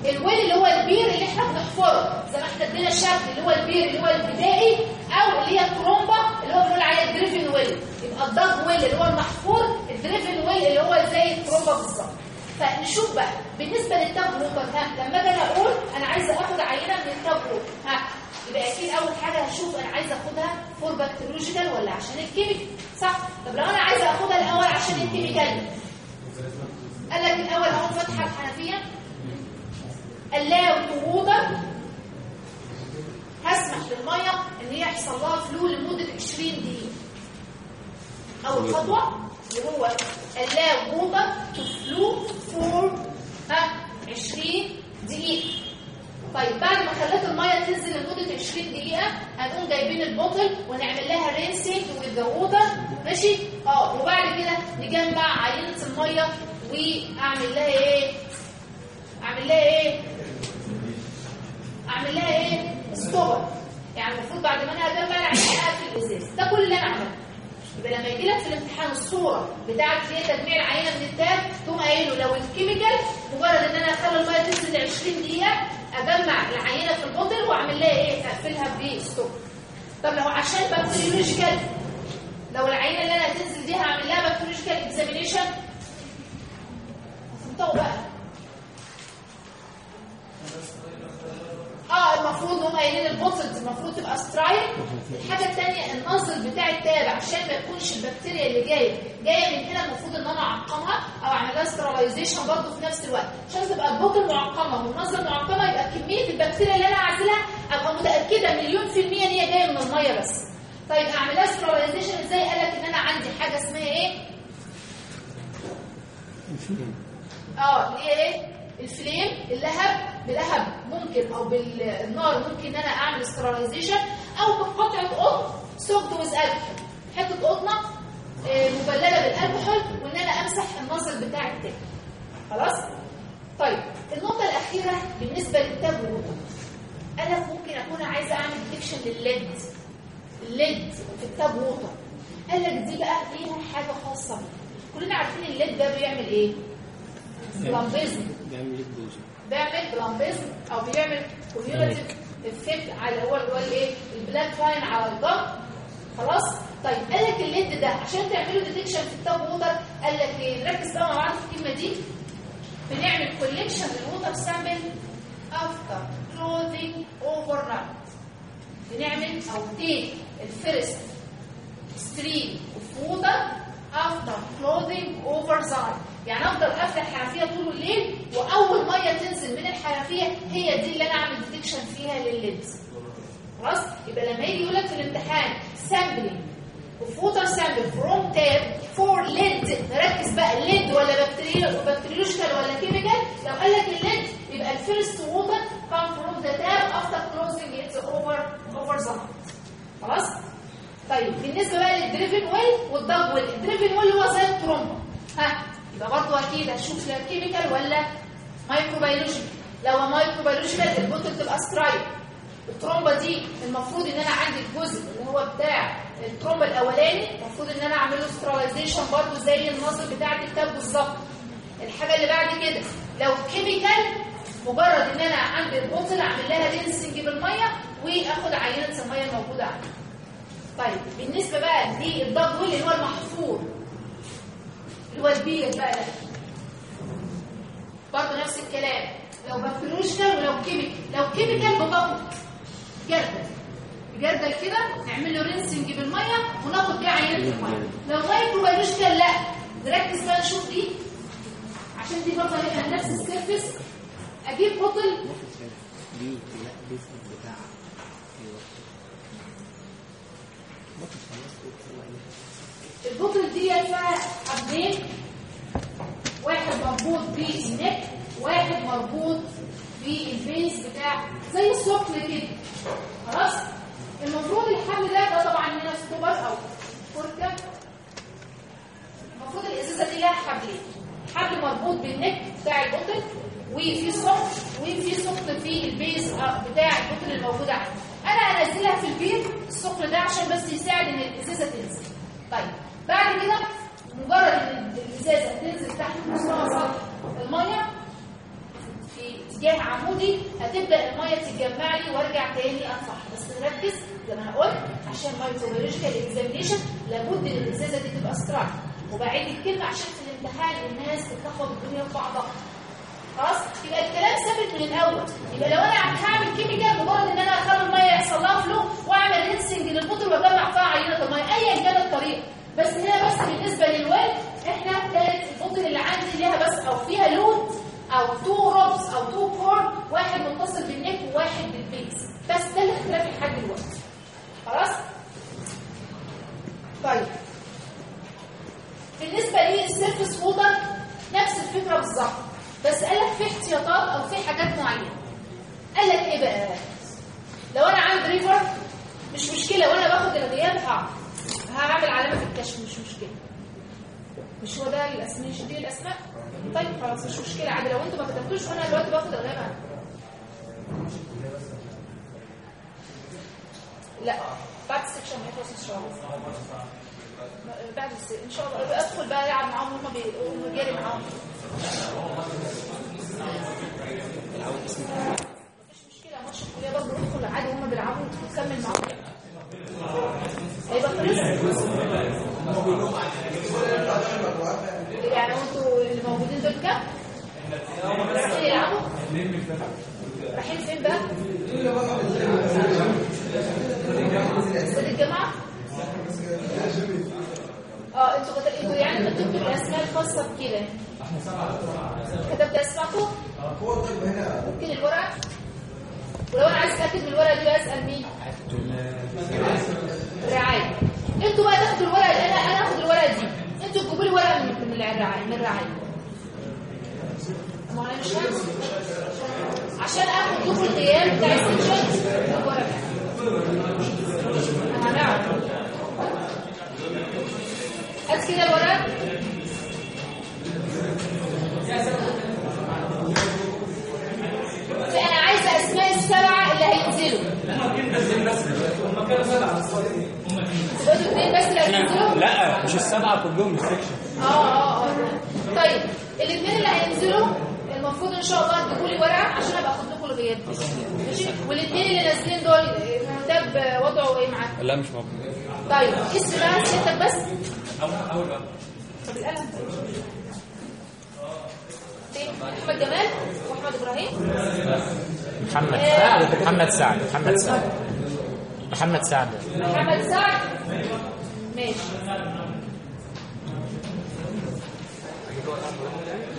ال well اللي هو البير اللي إحنا بنحفره زي ما إحنا ادينا الشكل اللي هو البير اللي هو البدائي أو اللي هي الترومبا اللي هو بنقول عليها ال driven well يبقى ال dug well اللي هو المحفور ال driven well اللي هو زي الترومبا بالظبط. فنشوف بقى بالنسبة لل tap لما أجي أقول أنا عايزة أخد عينة من ال tap ها يبقى أكيد أول حاجة هشوف أنا عايزة أخدها for bacteriological ولا عشان ال chemical صح؟ طب لو أنا عايزة أخدها الأول عشان الكيميكال. قال لك الأول أهو فاتحه الحنفية. to water هسمح للمية إن هي يحصل لها فلو لمدة 20 دقيقة. أول خطوة. اللي هو water to flow for ها 20 دقيقة. طيب بعد ما خليت المية تنزل لمدة 20 دقيقة هنقوم جايبين ال bottle ونعمل لها rinsing with ماشي؟ آه وبعد كده نجمع عينة المية وأعمل لها إيه؟ أعمل لها إيه؟ أعمل لها إيه؟ stopper يعني المفروض بعد ما أنا اجمع العينه اقفل الإزاز. ده كل اللي أنا عملته. يبقى لما يجي لك في الامتحان الصورة بتاعت اللي هي تجميع العينة من ال tap تقوم قايل له لو ال chemical مجرد إن أنا أخلي المية تنزل 20 دقيقة أجمع العينة في ال bottle وأعمل لها إيه؟ أقفلها ب stopper طب لو عشان bacteriological لو العينة اللي أنا هتنزل دي هعمل لها bacteriological examination أنتوا بقى. آه المفروض هم قايلين ال bottles المفروض تبقى sterile الحاجة الثانية ال nozzle بتاع ال tap عشان ما يكونش البكتيريا اللي جاية. جاية من هنا المفروض إن أنا أعقمها أو اعمل لها sterilization برضه في نفس الوقت. عشان تبقى ال bottle معقمة وال nozzle معقمة يبقى كمية البكتيريا اللي أنا عازلها أبقى متأكدة مليون في المية إن هي جاية من المية بس. طيب اعمل لها sterilization إزاي؟ قال لك إن أنا عندي حاجة اسمها إيه؟ آه اللي هي إيه؟ ال flame اللهب بلهب ممكن أو بالنار ممكن إن أنا أعمل sterilization أو بقطعه قطن soaked with alcohol حتة قطنة آه، مبللة بالألكحول وإن أنا أمسح ال nozzle بتاع ال tap خلاص؟ طيب النقطة الأخيرة بالنسبة للتاب والوتر أنا ممكن أكون عايزة أعمل ديتكشن للليد. الليد في التاب ووتر قال لك دي بقى ليها حاجة خاصة. كلنا عارفين الليد ده بيعمل إيه؟ بلامبيزم بيعمل لك دوزن بيعمل بلامبيزم أو بيعمل كوميونيتيف افكت على هو اللي هو الايه البلاك لاين على الضغط. خلاص؟ طيب قال لك الليد ده عشان تعملوا ديتكشن في التاب ووتر قال لك إيه؟ نركز بقى مع بعض في الكلمة دي. بنعمل collection لل water sample after closing overnight بنعمل أو take the first stream of water after closing overnight يعني أفضل افتح الحنفيه طول الليل وأول مية تنزل من الحنفيه هي دي اللي أنا أعمل detection فيها للليدز خلاص؟ يبقى لما يجي يقول لك في الامتحان sampling of water sample from tap for lead نركز بقى ال lead ولا bacteriological ولا chemical لو قال لك ال lead يبقى ال first water came from the tap after closing its over overnight خلاص؟ طيب بالنسبة بقى لل driven well وال dug well ال driven well هو زي الترومبا ها يبقى برضه أكيد هشوف لا chemical ولا microbiological. لو microbiological ال bottle تبقى sterile. الترومبا دي المفروض إن أنا عندي الجزء اللي هو بتاع الترومبا الأولاني المفروض إن أنا اعمل له sterilization برضه زي ال nozzle بتاع ال tap بالظبط. الحاجة اللي بعد كده لو chemical مجرد إن أنا عندي ال bottle أعمل لها rinsing بالمية وآخد عينة المية الموجودة عندي. طيب بالنسبة بقى لل dug اللي هو المحفور. اللي هو البير بقى ده. برضه نفس الكلام. لو bacteriological ولو chemical لو chemical ببطل جردل. جردل كده نعمل له rinsing بالمية وناخد بيه عينه المية. لو microbiological لا. نركز بقى نشوف دي. عشان دي برضه هيبقى نفس ال surface. أجيب bottle. دي لا بتاع ال bottle دي فيها حبلين واحد مربوط بال neck واحد مربوط بال base بتاع زي الثقل كده. خلاص؟ المفروض الحبل ده ده طبعا هنا stopper أو فركه المفروض الإزازة دي لها حبلين حبل مربوط بال neck بتاع ال bottle وفي ثقل وفي ثقل في ال base بتاع ال bottle الموجوده عندي. أنا أنزلها في البير الثقل ده عشان بس يساعد إن الإزازة تنزل. طيب بعد كده مجرد إن الإزازة تنزل تحت مستوى سطح المية في اتجاه عمودي هتبدأ المية تتجمع لي وأرجع تاني اطفح بس نركز زي ما أنا قلت عشان microbiological examination لابد إن الإزازة دي تبقى sterile وبعيد الكلمة عشان في الامتحان الناس بتلخبط الدنيا في بعضها. خلاص؟ يبقى الكلام ثابت من الأول. يبقى لو أنا هعمل chemical مجرد إن أنا أخلي المية يحصل لها flow وأعمل rinsing لل bottle وأجمع فيها عينة المية ايا كانت الطريقة. بس هنا بس بالنسبة لل well إحنا كانت ال bottle اللي عندي ليها بس أو فيها load أو two ropes أو two cord واحد متصل بال neck وواحد بال base بس ده الاختلاف لحد دلوقتي. خلاص؟ طيب. بالنسبة لل surface water نفس الفكرة بالظبط. بس قال لك في احتياطات أو في حاجات معينة. قال لك إيه بقى؟ لو أنا عندي river مش مشكلة. وأنا باخد الغياب هعرف هعمل علامة في الكشف مش مشكلة. مش هو ده الأسماء؟ مش دي الأسماء؟ طيب خلاص مش مشكلة. عادي لو أنتوا ما كتبتوش وأنا دلوقتي باخد الغياب. لا. بعد ال section ما يخلص ان شاء الله بعد. إن شاء الله أدخل بقى ألعب معاهم هم بي... جاري معاهم مفيش مشكله ماتش الكليه برضه ادخل عادي هم بيلعبوا وتكمل معاهم يعني أنتوا اللي موجودين دول كام؟ رايحين يلعبوا؟ رايحين فين بقى؟ استاد الجامعة؟ آه أنتوا كت- أنتوا يعني كتبتوا الاسماء الخاصة بكده كتبت اسمائكم؟ ممكن الورقة؟ ولو أنا عايز اتاكد من الورقة دي اسال مين؟ رعاية أنتوا بقى تاخدوا الورقة دي أنا أنا اخد الورقة دي أنتوا تجيبوا لي ورقة من من الرعاية من الرعاية ما أنا مش فاهمة. عشان اخد لكم الغياب بتاع ال section الورقة هنعرف هات كده الورق أنا عايزه اسماء السبعه اللي هينزلوا دول اثنين بس اللي هينزلوا لا مش السبعه كلهم ال section آه آه آه طيب الاثنين اللي هينزلوا المفروض ان شاء الله تجيبوا لي ورقه عشان ابقى اخد لكم الغياب ماشي والاثنين اللي نازلين دول المرتب وضعه إيه معاكم لا مش موجود طيب اسم بقى سيادتك بس طب القلم فين؟ احمد جمال واحمد إبراهيم محمد آه. محمد سعد محمد سعد. محمد سعد. محمد سعد. ماشي.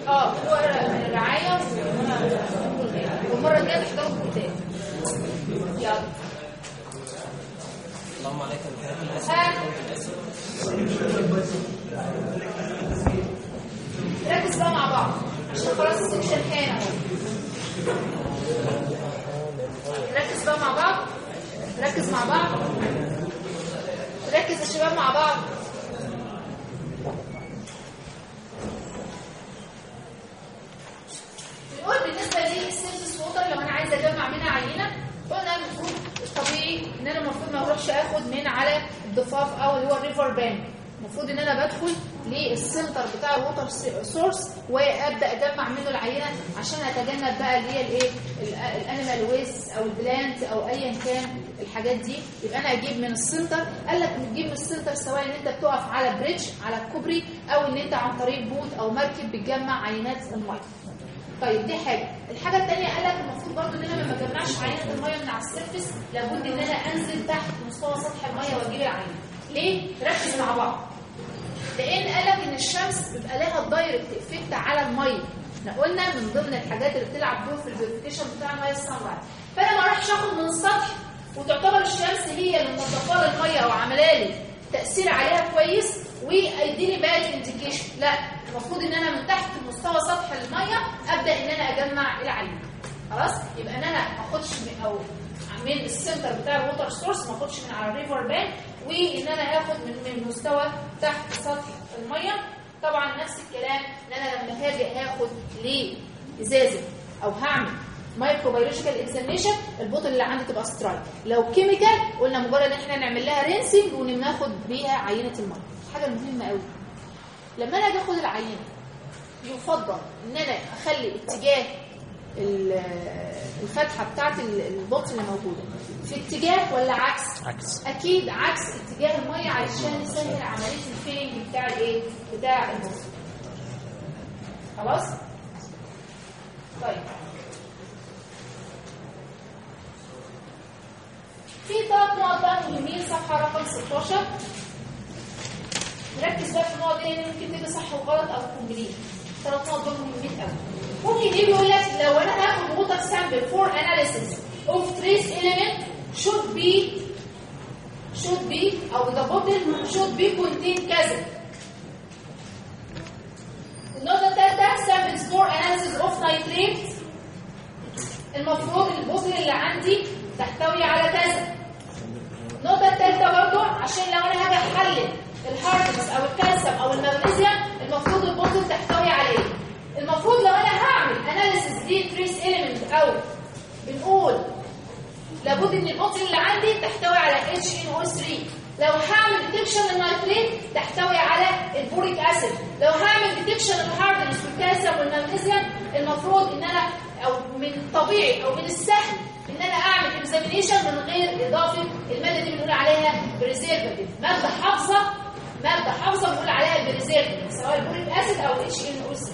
آه هو الرعايه والمرة الجايه تحضروا الكتاب يلا اللهم عليك الكلام ها ركز بقى مع بعض عشان خلاص السكشن حان اهو ركز بقى مع بعض ركز مع بعض ركز يا شباب مع بعض. بنقول بالنسبة للسيرفس ووتر لو أنا عايزة أجمع منها عينة قلنا المفروض الطبيعي إن أنا المفروض ما أروحش آخد من على الضفاف أو اللي هو ال river bank المفروض إن أنا بدخل لل center بتاع ال water source وأبدأ أجمع منه العينة عشان أتجنب بقى اللي هي الإيه؟ ال animal waste أو ال plant أو ايا كان. الحاجات دي يبقى أنا أجيب من ال center. قال لك بتجيب من ال center سواء إن أنت بتقف على bridge على الكوبري أو إن أنت عن طريق boat أو مركب بتجمع عينات المية. طيب دي حاجة. الحاجة الثانية قال لك المفروض برضو إن أنا ما بجمعش عينه المية من على ال surface لابد إن أنا أنزل تحت مستوى سطح المية وأجيب العينه ليه؟ ركز مع بعض. لأن قال لك إن الشمس بيبقى لها ال direct effect على المية. إحنا قلنا من ضمن الحاجات اللي بتلعب دور في ال purification بتاع الميه ال sun فأنا ما أروحش آخد من السطح وتعتبر الشمس هي اللي لي المية أو لي تأثير عليها كويس ويديني bad indication لا المفروض إن أنا من تحت مستوى سطح المية أبدأ إن أنا أجمع العينه خلاص؟ يبقى إن أنا ما أخدش أو من ال center بتاع ال water source ما أخدش من على ال river bank وإن أنا آخد من من مستوى تحت سطح المية. طبعا نفس الكلام إن أنا لما هاجي هاخد الإزازة أو هعمل microbiological examination ال bottle اللي عندي تبقى sterile. لو chemical قلنا مجرد إن إحنا نعمل لها rinsing وناخد بيها عينة المية. الحاجة المهمه قوي لما أنا أجي آخد العينة يفضل إن أنا أخلي اتجاه ال- الفتحة بتاعت ال- ال bottle اللي موجودة. في اتجاه ولا عكس؟ عكس. أكيد عكس اتجاه المية علشان يسهل عملية ال filling بتاع الايه بتاع ال bottle خلاص؟ طيب. في ثلاث نقط بقى صفحة رقم 16 نركز بقى في النقط دي ممكن تيجي صح وغلط أو complete ثلاث نقط دول مهمين قوي ممكن يجي يقول لك لو أنا هاخد water sample for analysis of trace element should be should be أو the bottle should be contain كذا. النقطة الثالثة samples for analysis of nitrate. المفروض ال bottle اللي عندي تحتوي على كذا النقطة الثالثة برضو عشان لو أنا هاجي أحلل ال hardness أو الكالسيوم أو المغنيسيوم المفروض ال bottle تحتوي عليه. المفروض لو أنا هعمل analysis دي trace element أو بنقول لابد إن ال bottle اللي عندي تحتوي على HNO3 لو هعمل detection لل nitrate تحتوي على ال boric acid لو هعمل detection لل hardness والكالسيوم والمغنيسيوم المفروض إن أنا أو من طبيعي أو من السهل إن أنا أعمل examination من غير إضافة المادة دي بنقول عليها preservative مادة حافظة مادة حافظة بنقول عليها preservative سواء ال boric acid أو HNO3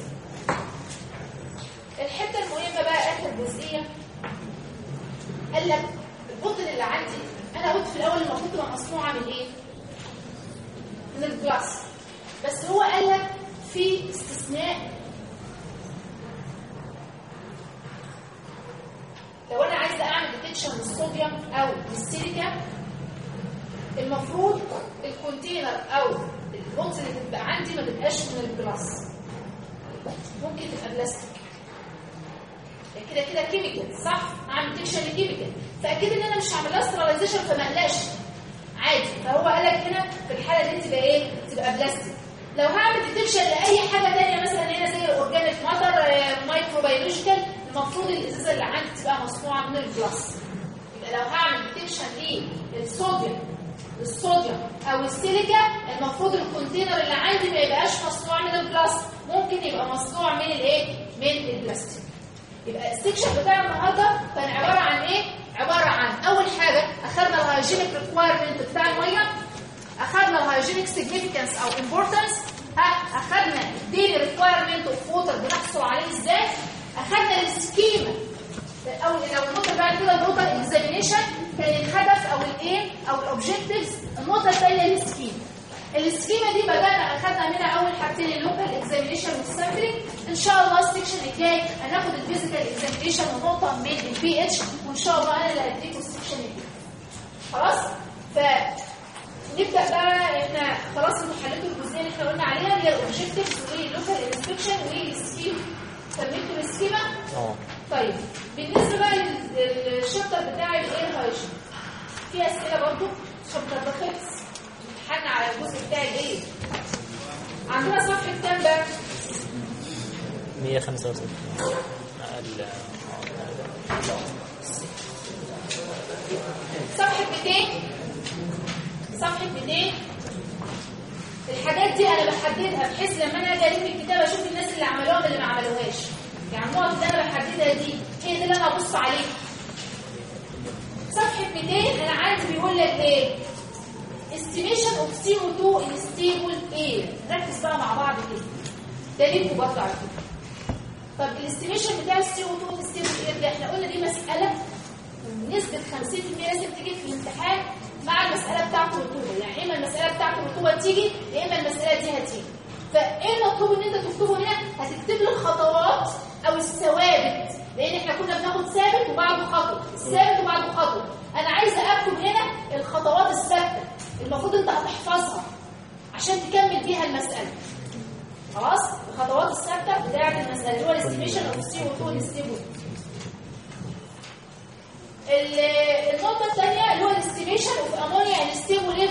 الحتة المهمة بقى آخر جزئية. قال لك ال bottle اللي عندي أنا قلت في الأول المفروض تبقى مصنوعة من إيه؟ من ال glass. بس هو قال لك في استثناء لو أنا عايزة أعمل detection للصوديوم أو للسيليكا المفروض ال container أو ال box اللي تبقى عندي ما تبقاش من ال glass ممكن تبقى بلاستيك. كده كده chemical صح؟ أعمل detection ل chemical فأكيد إن أنا مش هعمل لها sterilization فما أقلقش. عادي. فهو قال لك هنا في الحالة دي تبقى إيه؟ تبقى بلاستيك لو هعمل detection لأي حاجة ثانية مثلا هنا زي ال organic matter microbiological المفروض الإزازة اللي عندي تبقى مصنوعة من ال glass يبقى لو هعمل detection للصوديوم الصوديوم. أو السيليكا المفروض ال container اللي عندي ما يبقاش مصنوع من ال glass ممكن يبقى مصنوع من الإيه؟ من البلاستيك. يبقى ال section بتاع النهارده كان عبارة عن إيه؟ عبارة عن أول حاجة أخذنا ال hygienic requirement بتاع المية أخذنا ال hygienic significance أو importance ها أخذنا ال daily requirement of water بنحصل عليه إزاي؟ أخذنا ال schema أو لو النقطه بعد كده النقطه ال examination كان الهدف أو ال aim أو ال objectives النقطة الثانية ال schema ال schema دي بدأنا أخذنا منها أول حاجتين ال local examination وال sampling إن شاء الله ال section الجاي هناخد ال physical examination ونقطة من البي اتش وإن شاء الله أنا اللي هديكم ال section الجاي. خلاص؟ ف نبدأ بقى إحنا خلاص حليتوا الجزئية اللي إحنا قلنا عليها اللي هي ال objectives وال local inspection وال schema سميتوا السكيما آه. طيب بالنسبة بقى للشابتر بتاع الاير هايجين في أسئلة برضو؟ شابتر ده خلص. امتحان على الجزء بتاع الايه عندنا صفحة كام بقى 165 ال- صفحة 200 صفحة 200 الحاجات دي أنا بحددها بحيث لما أنا أجي الف الكتاب أشوف الناس اللي عملوها من اللي ما عملوهاش. يعني النقط اللي أنا بحددها دي. هي دي اللي أنا ابص عليها. صفحة 200 أنا عندي بيقول لك إيه؟ Estimation of CO2 in stable air. ركز بقى مع بعض كده. ده ليكوا برضه على فكرة. طب ال estimation بتاع ال CO2 stable air ده إحنا قلنا دي مسألة. نسبة 50% لازم تيجي في الامتحان. مع المسألة بتاعه الرطوبه يعني إما المسألة بتاعه الرطوبه تيجي يا إما المسألة دي هتيجي. فإيه المطلوب إن أنت تكتبه هنا؟ هتكتب لي الخطوات أو الثوابت. لأن إحنا كنا بناخد ثابت وبعده خطوة. الثابت وبعده خطوة. أنا عايزه أكتب هنا الخطوات الثابتة المفروض أنت هتحفظها عشان تكمل بيها المسألة. خلاص؟ الخطوات الثابتة بتاعة المسألة اللي هو ال estimation of ال CO2 stable النقطه الثانية اللي هو الاستيميشن اوف امونيا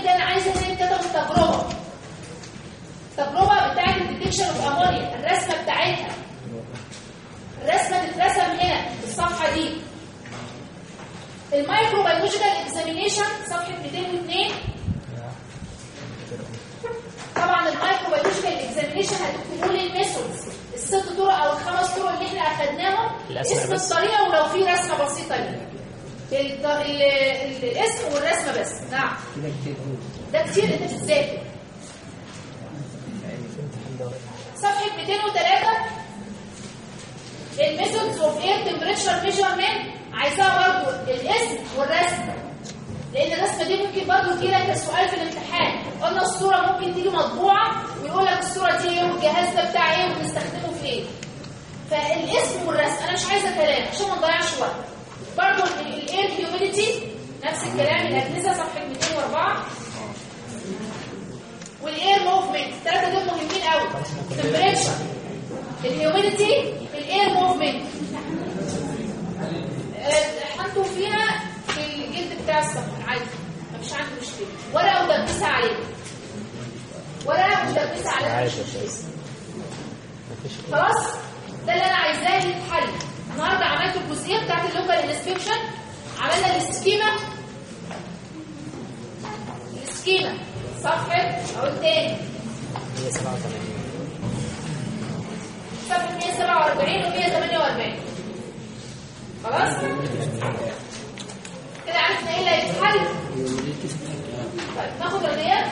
انستيبل اير ده أنا عايزه هنا تكتب التجربه التجربه بتاعه ال detection of ammonia الرسمه بتاعتها الرسمه تترسم هنا في الصفحه دي ال microbiological examination صفحه 202 طبعا ال microbiological examination هتكتبوا لي ال methods الست طرق أو الخمس طرق اللي إحنا اخدناهم اسم. الطريقة ولو في رسمه بسيطه ليها الاسم والرسمة بس. نعم. ده كتير أنت بتذاكر صفحة 203 ال methods of air temperature measurement عايزاها برضو الاسم والرسم لأن الرسمة دي ممكن برضو تجي لك كسؤال في الامتحان. قلنا الصورة ممكن تيجي مطبوعة ويقول لك الصورة دي إيه والجهاز ده بتاع إيه وبنستخدمه في إيه. فالاسم والرسم أنا مش عايزة كلام عشان ما نضيعش وقت. برضو ال air humidity نفس الكلام الأجهزة صفحة 204 وال air movement الثلاثه دول مهمين قوي temperature ال humidity ال air movement حطوا فيها في الجلد بتاع الصفحه عادي مفيش عندي مشكلة. ورقة مدبسه عليه ورقة مدبسه مش. مفيش خلاص؟ ده اللي أنا عايزاه يتحل. النهارده عملت الجزئية بتاعت ال local inspection عملنا ال schema ال schema صح أقول تاني 187 147 و 148 خلاص؟ كده عرفنا إيه اللي هيتحل؟ طيب ناخد رميات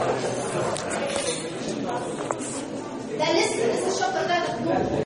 Thank you. ده لسه لسه الشابتر ده هتاخدوه